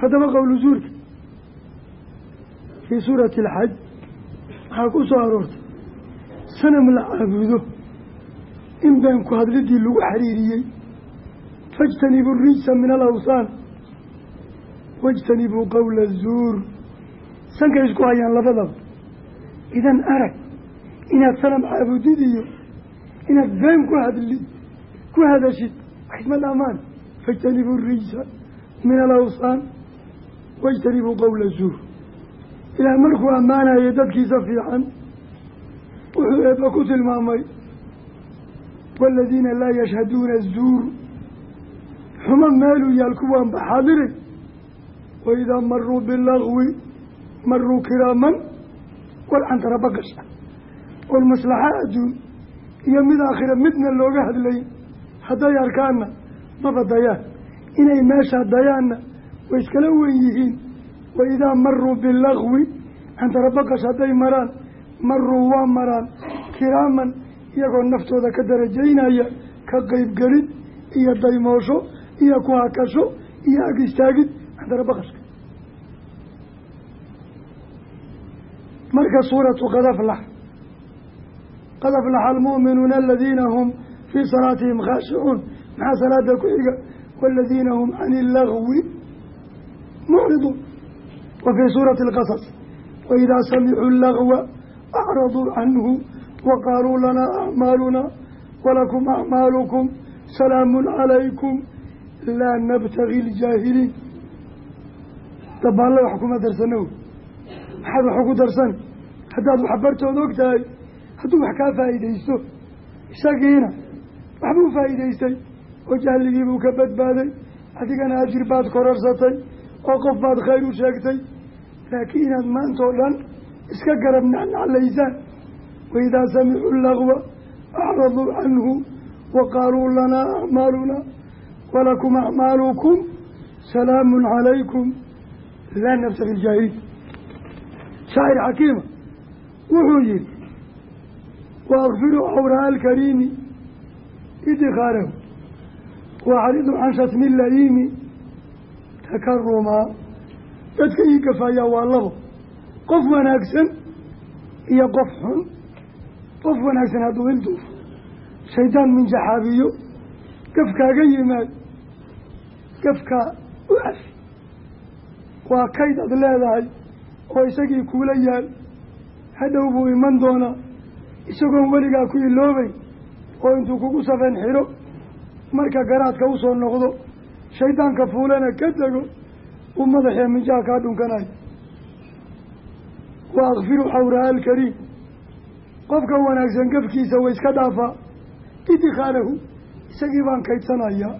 Speaker 1: haddaba qowlu zuurka fii suurati alxaj waxaa ku soo aroortay. Sanam la caabudo. In been ku hadlidii lagu xiriiriyey faijtanibuu rijsa min alawsaan. Waijtanibuu qowla zuur. Sankay isku hayaan labadaba. Idan arag inaad sanam caabudid iyo inaad been ku hadlid ku hadashid waxisma dhamaan faijtanibuu rijsa min alawsaan waijtanibuu qowla zuur. Ilaah markuu ammaanayay dadkiisa fiican wuxuu eebba ku tilmaamay waaladiina laa yashhaduuna zuur. Xumo meeluu yaal kuwaan baxaadiray waidaa maruu bilagwi maruu kiraaman walcantara baqasha oon maslaxa adduun iyo mid aakhira midna looga hadlay hadday arkaanna maba dayaan inay meeshaa dayaanna way iskala wen yihiin. Waidaa maruu bilagwi baqash hadday maraan maruu waa maraan kiraaman iyagoo naftooda ka darajaynaya ka qeybgelid iyo daymoosho iyo ku hakasho iyo ag istaagid cantara baqashka marka suuratu qad aflax qad aflaxa almu'minuuna aladiina hum fii salaatihim khaashicuun maxaa salaada ku xiga? Waaladiina hum cani illagwi mucriduun wa fii suurati alqasas waidaa samicuu lagwa acraduu canhu wa qaaluu lanaa acmaaluna walakum acmaalukum salaamun calaykum laa nabtagi iljaahiliin dabaalle wax kuma darsano maxaad wax ugu darsan haddaad waxbartood og tahay hadduu wax kaa faa'iidaysto isagiina waxbuu faa'iidaystay oo jahligiibuu ka badbaaday adigana ajir baad korarsatay oo qof baad khayr u sheegtay laakiin inaad maanta oo dhan iska garab nacnaclaysaan. Waidaa samicuu lagwa acraduu canhu wa qaaluu lanaa acmaaluna walakum acmaalukum salaamun calaykum laa nabtagi iljaahiliin shaacir xakiima wuxuu yihi waakfiru cawraa alkariimi idikaarahu waxridu can shatmi layiimi takarumaa dadka ii gafayaa waa labo. Qof wanaagsan iyo qof xun. Qof wanaagsan hadduu ilduufo shaydaan minjaxaabiyo gafkaaga yimaad. Gafkaa u cafi waa kayd ad leedahay oo isagii kuula yaal. Hadhow buu iman doonaa. Isagoon weligaa ku iloobay oo intuu kugu safeen xidho marka garaadka u soo noqdo shaydaanka fuulana ka tego uu madaxee minjaha kaa dhunkanayo wa akfiru xawraha alkariim. Qofka wanaagsan gafkiisa way iska dhaafaa idikaalahu isagii baan kaydsanayaa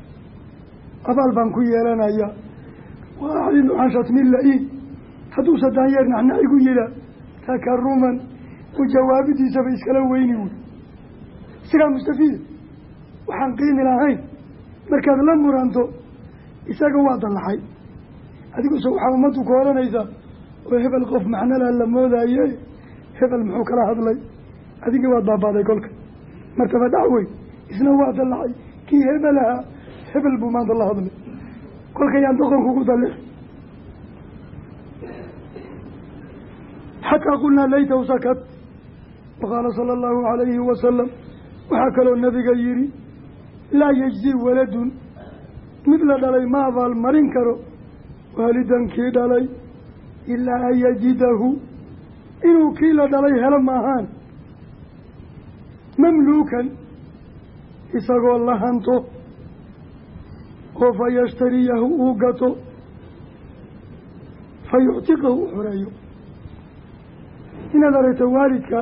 Speaker 1: abaal baan ku yeelanayaa wa aclidu can shatmi la-iin hadduu sadaanyeer naxnax igu yihaa takaruman u jawaabidiisaba iskala weyni wey isagaa mustafiida waxaan qiimi lahayn markaad la muranto isaga waa dallaxay adiguse waxaa ummaddu ku odhanaysaa oo hebel qof macnolaa la moodaye hebel muxuu kala hadlay? Adigii waad baabaaday kolka. Martaba dhacwey isna waa dallaxay kii hebel ahaa hebel buu maanta la hadlay. Kolka yaan doqon kugu dalix xataa qulnaa laytahu sakat. Waqaala sala allahu calayhi wasalam waxaa kaloo nabiga yihi laa yejzi waladun mid la dhalay ma abaalmarin karo waalidan kii dhalay ilaa an yajidahu inuu kii la dhalay helo maahaan mamluukan isagoo la hanto oo fa yashtariyahu uu gato fa yuctiqahu u xoreeyo. Inaad aragto waalidka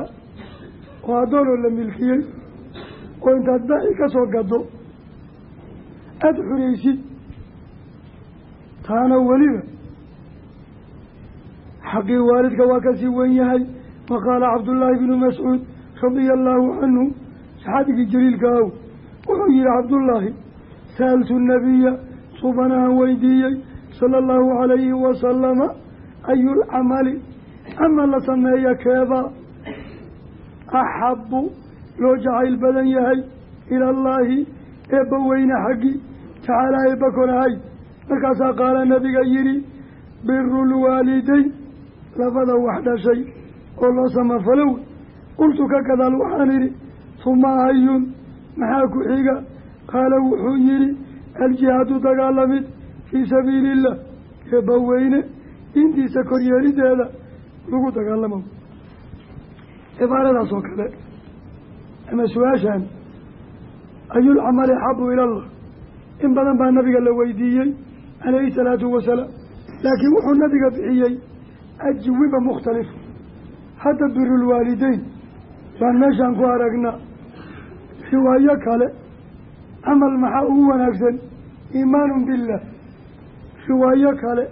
Speaker 1: oo addoonoo la milkiyey oo intaad baaci ka soo gado aada xuraysid taana weliba. Xaqii waalidka waa ka sii wen yahay wa qaala cabdullaahi bnu mascuud radia allaahu canhu saxaabigii jaliilka aw. Wuxuu yihi cabdullaahi sa'altu nabiya subanahan weydiiyey sala allahu calayhi wasalama ayulcamali camal la sameeya keebaa axabu loo jacayl badan yahay ila allaahi eebba weyne xaggii tacaalaa eebba korahay markaasaa qaala nabiga yidhi biru lwaalidayn labada wax dhashay oo loo samafalow qultu ka gadaal waxaan idhi huma ayun maxaa ku xiga? Qaala wuxuu yidhi aljihaadu dagaalamid fii sabiili illah eebba weyne diintiisa koryeelideeda lagu dagaalamo. Cibaaradaas oo kale ama su'aashan ayulcamali axabu ilallah in badan baa nabiga la weydiiyey calayhi salaatu wasalaam laakiin wuxuu nabiga bixiyey ajwiba mukhtalifa hadda birulwaalideyn baan meeshaan ku aragnaa riwaayo kale camal maxaa ugu wanaagsan iimaanun billah riwaayo kale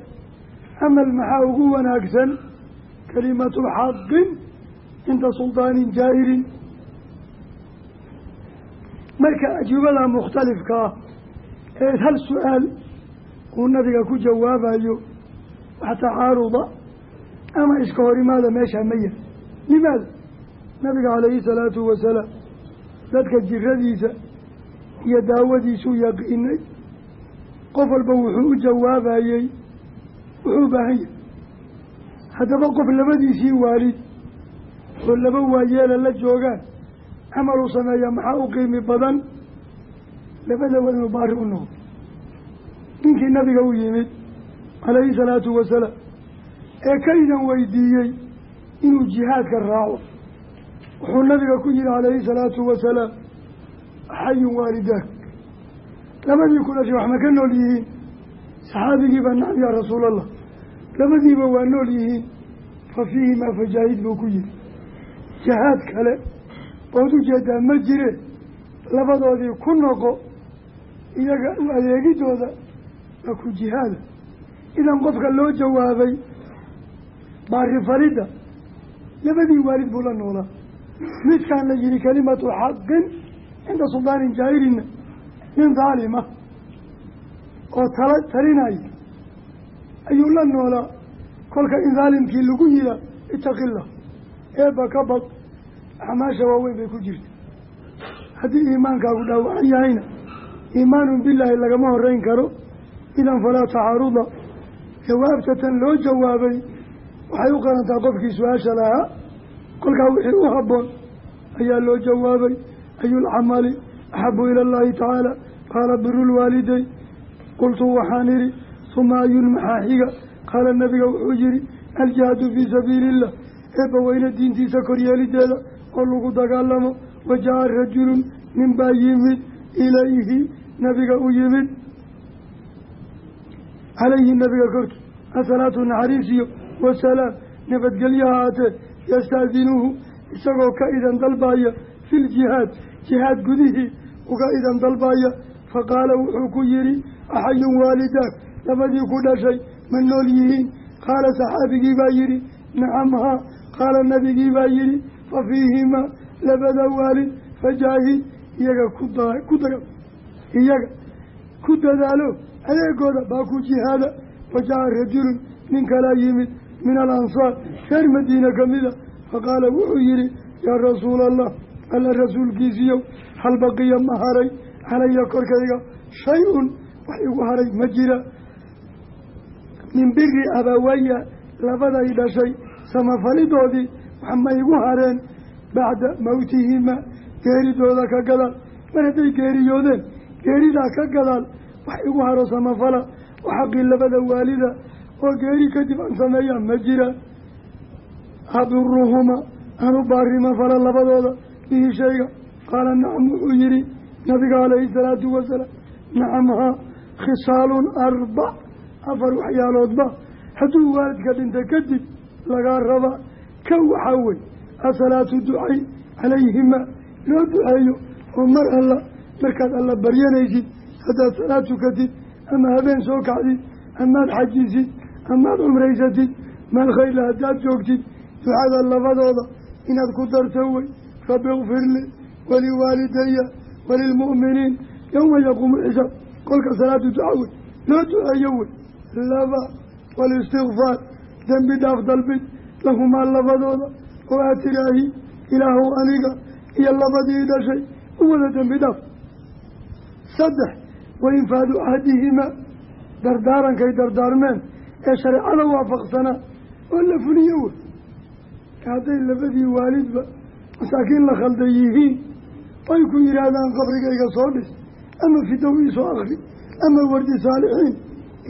Speaker 1: camal maxaa ugu wanaagsan kalimatu xaqin cinda suldaanin jaa'irin marka ajwibada mukhtalifka ah ee hal su'aal uu nabiga ku jawaabayo wax tacaaruda ama iska horimaada meeshaa ma yahay. Limaada? Nabiga calayhi salaatu wasalaam dadka jiradiisa iyo daawadiisuu yaqiinay. Qof walba wuxuu u jawaabayey wuxuu u baahan yahay. Haddaba qof labadiisii waalid oo laba waayeela la joogaan camal uu sameeya maxaa u qiimi badan? Labada waa inuu baari u noqdo. Ninkii nabiga u yimid calayhi salaatu wasalaam ee ka idan weydiiyey inuu jihaadka raaco. Wuxuu nabiga ku yihi calayhi salaatu wasalaam xayun waalidaak. Labadii ku dhashay wax ma ka nool yihiin? Saxaabigiiba nacam yaa rasuulallah. Labadiiba waa nool yihiin fa fiihimaa fajaahid buu ku yihi jihaad kale ood u jeedaa ma jire labadoodii ku noqo iyaga u adeegidooda waa ku jihaada idan qofka loo jawaabay baarifalidda labadii waalid buu la noolaa. Midkaan la yihi kalimatu xaqin cinda suldaanin jaahilina nin daalima oo tala talinaya ayuu la noolaa. Kolka in daalimkii lagu yihaa itaqillah eebba ka bad acmaasha waaweyn bay ku jirta haddii iimaankaagu dhaawacan yahayna iimaanun billaahi lagama horeyn karo. Idan falaa tacaaruda jawaabta tan loo jawaabay waxay u qarantaa qofkii su'aasha lahaa kolkaa wixii u habboon ayaa loo jawaabay. Ayulcamali axabu ila allahi tacaala qaala biru lwaalideyn qultu waxaan idhi huma ayun maxaa xiga qaala nabiga wuxuu yihi aljihaadu fii sabiili illah eebba weyne diintiisa koryeelideeda oo lagu dagaalamo wa jaa rajulun nin baa yimid ilayhi nabiga u yimid. Calayhi nabiga korkii asalaatu naxariisiyo wasalaam nabadgelyo haatee yastaadinuhu isagoo ka idan dalbaya fi ljihaad jihaad gudihii uga idan dalbaya faqaala wuxuu ku yihi axayun waalidaak labadii ku dhashay ma nool yihiin? Qaala saxaabigii baa yihi nacam haa. Qaala nabigii baa yihi fa fiihimaa labada waalid fajaahid iyaga ku daga iyaga ku dadaalo adeegooda baa ku jihaada wajaa rajulun nin kalaa yimid min alansaar reer madiina kamida faqaala wuxuu yihi yaa rasuula allah alla rasuulkiisiiyow hal baqiya ma haray calaya korkayga shay-un wax igu haray ma jira min biri abaawaya labaday dhashay samafalidoodii wax ma igu hareen bacda mawtihima geeridooda ka gada mar hadday geeriyoodeen geeridaa ka gadaal wax igu haro samafala oo xaqii labada waalida oo geeri kadib aan sameeyaa ma jira. Aduruhuma aanu baarima fala labadooda bihi shayga. Qaala nacam wuxuu yihi nabiga calayhi salaatu wasalaam nacam haa khisaalun arbac afar waxyaaloodba. Hadduu waalidka dhinta kadib lagaa rabaa kan waxaa wey asalaatu ducay calayhima loo duceeyo oo mar alla markaad alla baryanaysid haddaad salaad tukatid ama habeen soo kacdid amaad xajisid amaad cumraysatid meel khayla haddaad joogtid ducada labadooda inaad ku darto wey rabbi ikfir lii waliwaalidaya walilmu'miniin yowma yaquumu lxisaab kolka salaatu duca wey loo duceeyo wey laba walistikfaar dembi dhaaf dalbid lahumaa labadooda oo aad tiraahi ilaahow aniga iyo labadii dhashay u wada dembi dhaaf saddex wainfaadu cahdihimaa dardaarankay dardaarmeen ee shareecada waafaqsanaa oo la fuliyo wey hadday labadii waalidba masaakiin la khaldan yihiin ay ku yidhaahdaan qabrigayga soo dhis ama fidow iisoo akri ama wardi saalixiin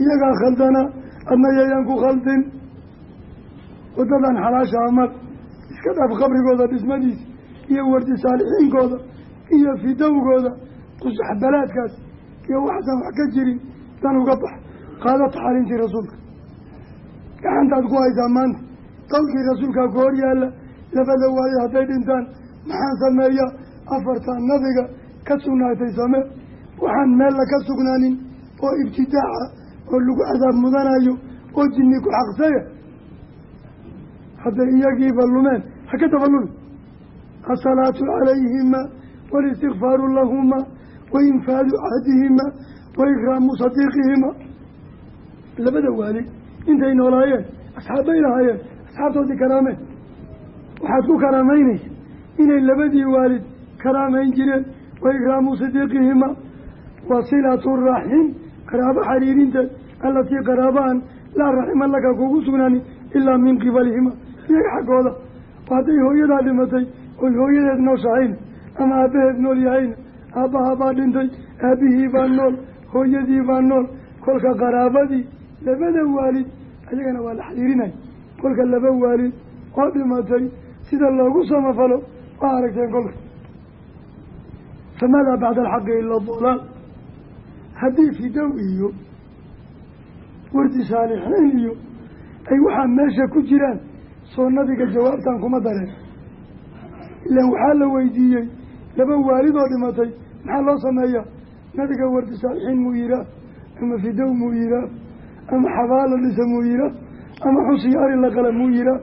Speaker 1: iyagaa khaldanaa adna yayaan ku khaldin waddadan xalaasha amar iska dhaaf qabrigooda dhismadiisa iyo wardi saalixiinkooda iyo fidowgooda qusaxbalaadkaas iyo waxaasaan wax ka jirin dan uga bax. Qaado taxaaliintii rasuulka. Gacantaad ku haysaa maanta. Qowlkii rasuulkaa ku hor yaalla labada waayo hadday dhintaan maxaan sameeya? Afartaa nabiga ka sugnaatay samee. Waxaan meella ka sugnaanin oo ibtidaaca oo lagu cadaab mudanayo oo jinni ku xaqsaya hadday iyagiiba lumeen. Ha ka daballumi asalaatu calayhima walistikfaaru lahuma wainfaadu cahdihima waikraamu sadiiqihima. Labada waalid intay noolaayeen asxaabbay lahaayeen asxaabtoodii karaameen. Waxaad ku karaamaynaysa inay labadii waalid karaamayn jireen waikraamu sadiiqihima. Wa silatu raxim qaraabo xariirinteed allatii qaraabahan laa raxima laka kugu sugnaanin ilaa min qibalihima iyaga xaggooda oo hadday hooyadaa dhimatay oy hooyadeed nooshahayna ama aabbaheed nool yahayna aabbaha baa dhintay aabbihii baa nool hooyadii baa nool. Kolka qaraabadii labada waalid ayagana waa la xiriirinaya kolka laba waalid oo dhimatay sida loogu samafalo waa aragteen kolka. Famaadaa bacda alxaqi ila dalaal. Haddii fidow iyo wardi saalixiin iyo ay waxaa meesha ku jiraan soo nabiga jawaabtan kuma dareen ilaan waxaa la weydiiyey laba waalid oo dhimatay maxaa loo sameeyaa? Nabiga wardi saalixiin muu yiraa ama fidow muu yiraa ama xabaala dhisa muu yiraa ama xusiyo ari la qala muu yiraa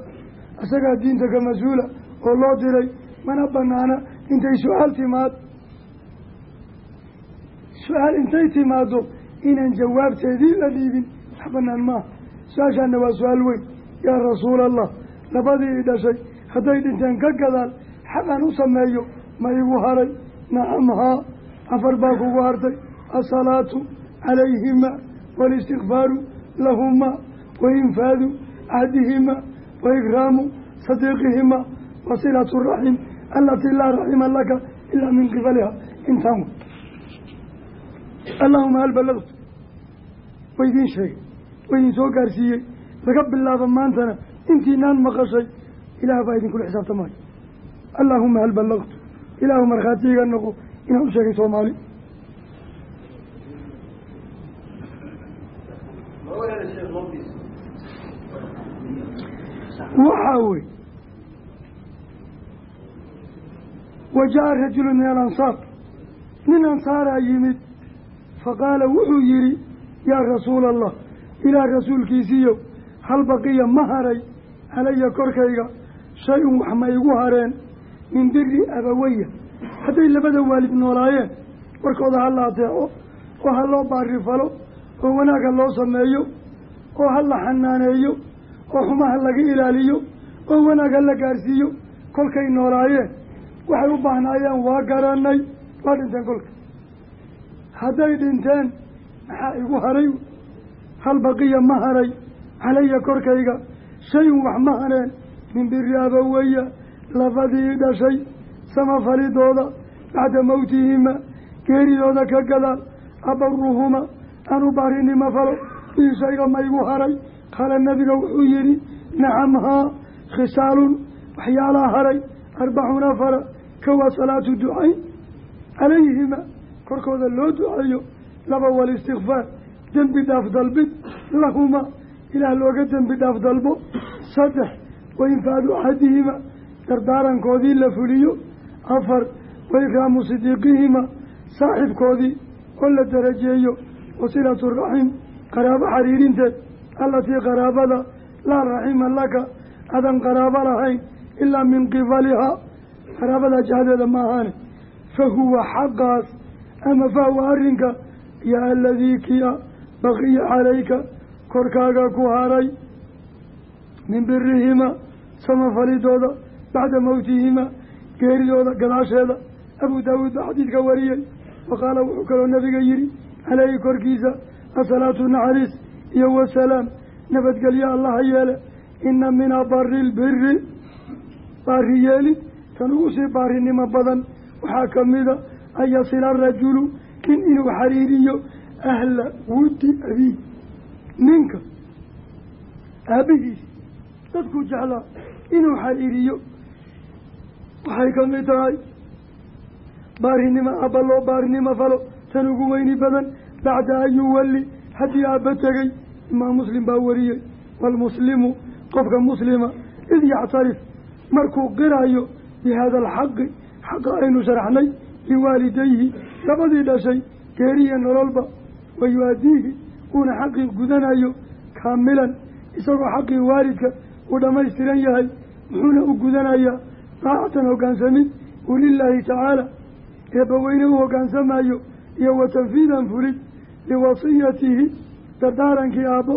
Speaker 1: isagaa diinta ka mas'uula oo loo diray mana banaana intay su'aal timaad. Su'aal intay timaado inaan jawaabteedii la dhiibin. Wax banaan maaha su'aashaana waa su'aal weyn. Yaa rasuula allah labadii dhashay hadday dhinteen ka gadaal xaqan u sameeyo ma igu haray. Nacam haa afar baa kugu hartay. Asalaatu calayhima walistikfaaru lahuma wainfaadu cahdihima waikraamu sadiiqihima wasilatu raxim alatii laa raxima laka ilaa min qibaliha. Intaan allahuma hal balagtu wa idiin sheegay. Wa idin soo gaarsiiyey. Laga bilaabo maantana intiinaan maqashay ilaah baa idinkula xisaabtamaayo allaahuma hal ballagtu ilaahu markhaatiiga noqo inaan u sheegay soomaali waxaa wey wa jaa rajulu min alansaar nin ansaaraa yimid faqaala wuxuu yihi yaa rasuula allah ilaah rasuulkiisiiyo hal baqiya ma haray calaya korkayga shay-un wax ma igu hareen. Min biri abawaya hadday labada waalid noolaayeen warkooda ha la ateeco oo ha loo baarifalo oo wanaag ha loo sameeyo oo ha la xanaaneeyo oo xumaha laga ilaaliyo oo wanaag ha la gaarsiiyo kolkay noolaayeen. Waxay u baahnaayeen waa garanay waa dhinteen kolka. Hadday dhinteen maxaa igu haray? Hal baqiya ma haray? Calaya korkayga shayun wax ma hareen min biri abawaya labadii dhashay samafalidooda bacda mawtihima geeridooda ka gadaal abaruhuma anu baarinimo falo bii shayga maygu haray qaala nabiga wuxuu yihi nacam haa khisaalun waxyaalaha haray arbacuun afara kowa salaatu ducayn calayhima korkooda loo duceeyo laba walistikfaar dembi dhaaf dalbid lahuma ilaah looga dembi dhaaf dalbo saddex wainfaadu axadihima dardaarankoodii la fuliyo afar waikraamu sidiiqihima saaxibkoodii oo la darajeeyo wasilatu raxim qaraabo xariirinteed allatii qaraabada laa raxima laka adan qaraabo lahayn ilaa min qibalihaa qaraabada jahdeeda ma ahaane fa huwa xaqaas ama fahuwa arrinka yaa aladii kia baqiya calayka korkaaga ku haray min birihima samafalidooda bacda mawtihima geeridooda gadaasheeda. Abuu daawuud baa xadiidka wariyey. Wa qaala wuxuu kaloo nabiga yihi caleyhi korkiisa asalaatu naxariis iyo wasalaam. Nabadgelyo allaha yeele. Ina min abari lbiri baari yeelid tan ugu sii baarinimo badan waxaa kamida an yasila arajulu nin inuu xariiriyo ahla wuddi abiih ninka aabihiis dadkuu jeclaa inuu xariiriyo. Waxay ka mid tahay baarinimo abba loo baarinimo falo tan ugu weyni badan bacda an yuwalli haddii aabba tegey imaam muslim baa wariyey waalmuslimu qofka muslima id yactarif markuu qirayo bi hada alxaqi xaqa aynu sharaxnay liwaalidayhi labadii dhashay geeriya nololba wa yu-addiihi uuna xaqii gudanayo kaamilan isagoo xaqii waalidka uu dhammaystiran yahay muxuuna u gudanayaa daacatan hoggaansamid u lilaahi tacaala eebbaweyne u hoggaansamayo iyo wa tanfiidan fulid liwasiyatihi dardaarankii aabbo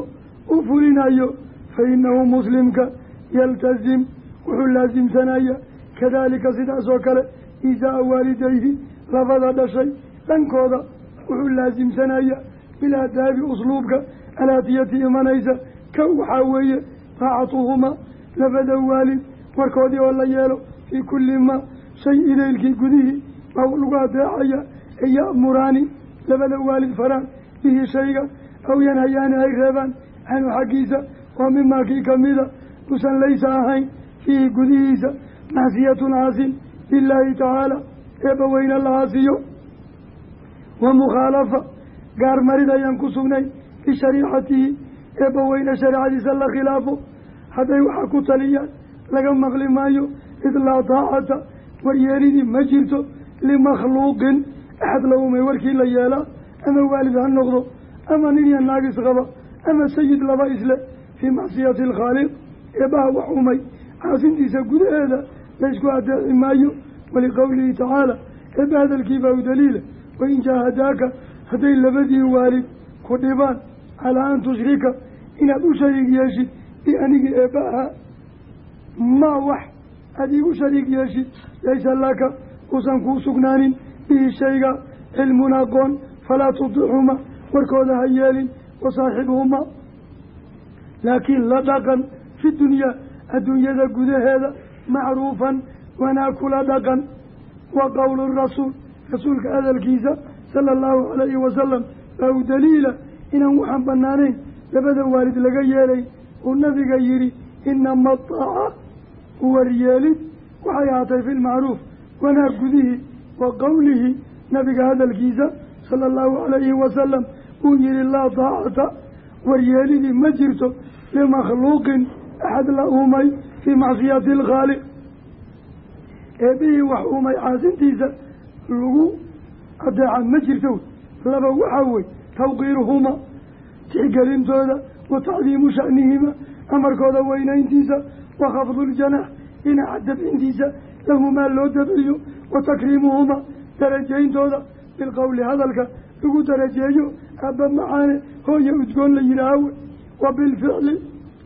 Speaker 1: u fulinayo fa inahu muslimka yaltazim wuxuu laasimsanaya kadaalika sidaas oo kale iisaa waalidayhi labada dhashay dhankooda wuxuu laasimsanaya bilaadaabi usluubka alaatiyati imanaysa. Ka waxaa weeye taacatuhumaa labada waalid warkoodii oo la yeelo fii kulli ma shay idaylkii gudihii baa lagu adeecaya ee ya'muraani labada waalid faraan bihi shayga aw yanhayaani ay reebaan canhu xaggiisa waa mimaa kii kamida usan laysa ahayn fiihi gudihiisa. Macsiyatun caasin lilaahi tacaala eebbaweyne la haasiyo. Wa mukhaalafa gaarmarid ayaan ku sugnay bishariicatihi eebbaweyne shareecadiisa la khilaafo hadday waxa ku taliyaan laga maqli maayo id laa taacata waryeelidii ma jirto limakhluuqin axad la umay warkii la yeelaa ama waalid ha noqdo ama nin iyo naag isqaba ama sayid laba isle fii macsiyati alkhaaliq eebbaha wax umay. Caasintiisa gudaheeda laysku adeeci maayo waliqowlihi tacaala eebba hadalkiibaa u daliila wain hadday labadii waalid ku dhibaan calaa an tushrika inaad u shariig yeeshid bi anigii eebba ahaa maa wax aada iigu shariig yeeshid laysa laka uusan kuu sugnaanin. Bihi shayga cilmun aqoon falaa tudixuma warkooda ha yeelin wasaaxibhuma laakiin la dhaqan fi dunyaa adduunyada gudaheeda macruufan wanaag kula dhaqan. Wa qowlu rasuul rasuulka hadalkiisa sala allahu calayhi wasalam u daliila inaan waxaan banaanayn labada waalid laga yeelay. Uu nabiga yihi inama ataaca waryeelid. Waxay ahaatay fi lmacruuf wanaag gudihii wa qowlihi nabiga hadalkiisa sala allahu calayhi wasalam uu yihi laa taacata waryeelidii ma jirto limakhluuqin axad la uumay fii macsiyati alkhaaliq eebihii wax uumay caasintiisa lagu adeeca ma jirto. Laba waxaa wey tawqiiruhuma tixgelintooda wa tacdiimu sha'nihima amarkooda weynayntiisa wa khafduljanax dhinaca dabcintiisa lahumaa loo dabciyo wa takriimuhuma darajayntooda bilqowli hadalka lagu darajeeyo aabba macaane hooya udgoon la yidhaahawe wa bilficli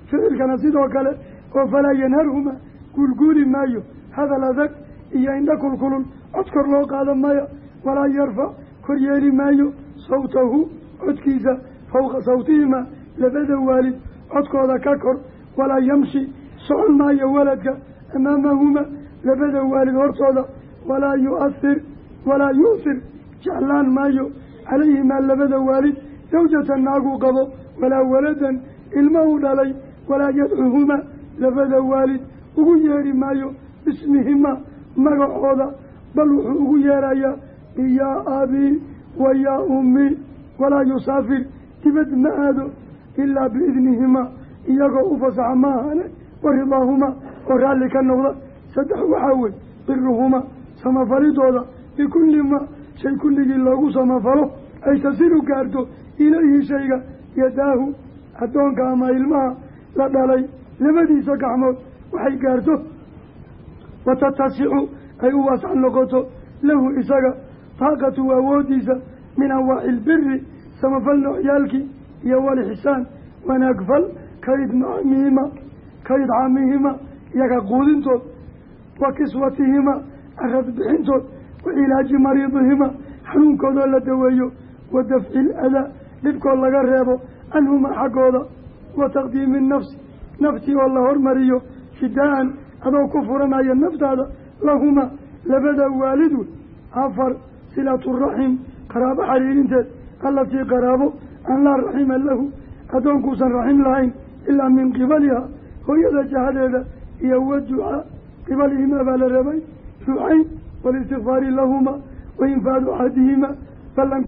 Speaker 1: ficilkana sidoo kale oo falaa yanharhuma guulguuli maayo hadal adag iyo indha kulkulul cod kor loo qaada maya walaa yarfac kor yeeli maayo sawtahu codkiisa fawqa sawtihima labada waalid codkooda ka kor walaa yamshi socon maayo waladka amaamahuma labada waalid hortooda walaa yuasir walaa yu'sir jeclaan maayo calayhimaa labada waalid zawjatan naaguu qabo walaa waladan ilma u dhalay walaa yadcuhumaa labada waalid ugu yeedhi maayo bismihimaa magacooda bal wuxuu ugu yeerayaa biyaa aabii wa yaa ummii walaa yusaafir dibad ma aado ilaa biidnihimaa iyagoo u fasaxa ma ahane wa ridaahumaa oo raalli ka noqda saddex waxaa wey biruhumaa samafalidooda bikulli maa shay kulligii loogu samafalo ay tasiru gaarto ilayhi shayga yadaahu addoonka ama ilmaha la dhalay labadiisa gacmood waxay gaarto watatasicu ay u waasac noqoto lahu isaga taaqatu awoodiisa min anwaaci ilbiri samafal noocyaalkii iyo walixsaan wanaagfal ka idmaamihima ka idcaamihima iyaga quudintood wa kiswatihima arad bixintood wa cilaaji mariidihima xanuunkoodoo la daweeyo wa dafci iladaa dhibkood laga reebo canhuma xaggooda wa taqdiimi nafsi naftii oo la hormariyo fidaa-an adoo ku furanaya naftaada lahuma labada waalid afar silatu raxim qaraabo xariirinteed. Allatii qaraabo an laa raxima lahu. Addoonkuusan raxim lahayn ilaa min qibaliha hooyada jahadeeda iyo wa ducaa qibalihimaa baa la rabay. Ducayn walistikfaari lahuma wa infaadu axadihima ballan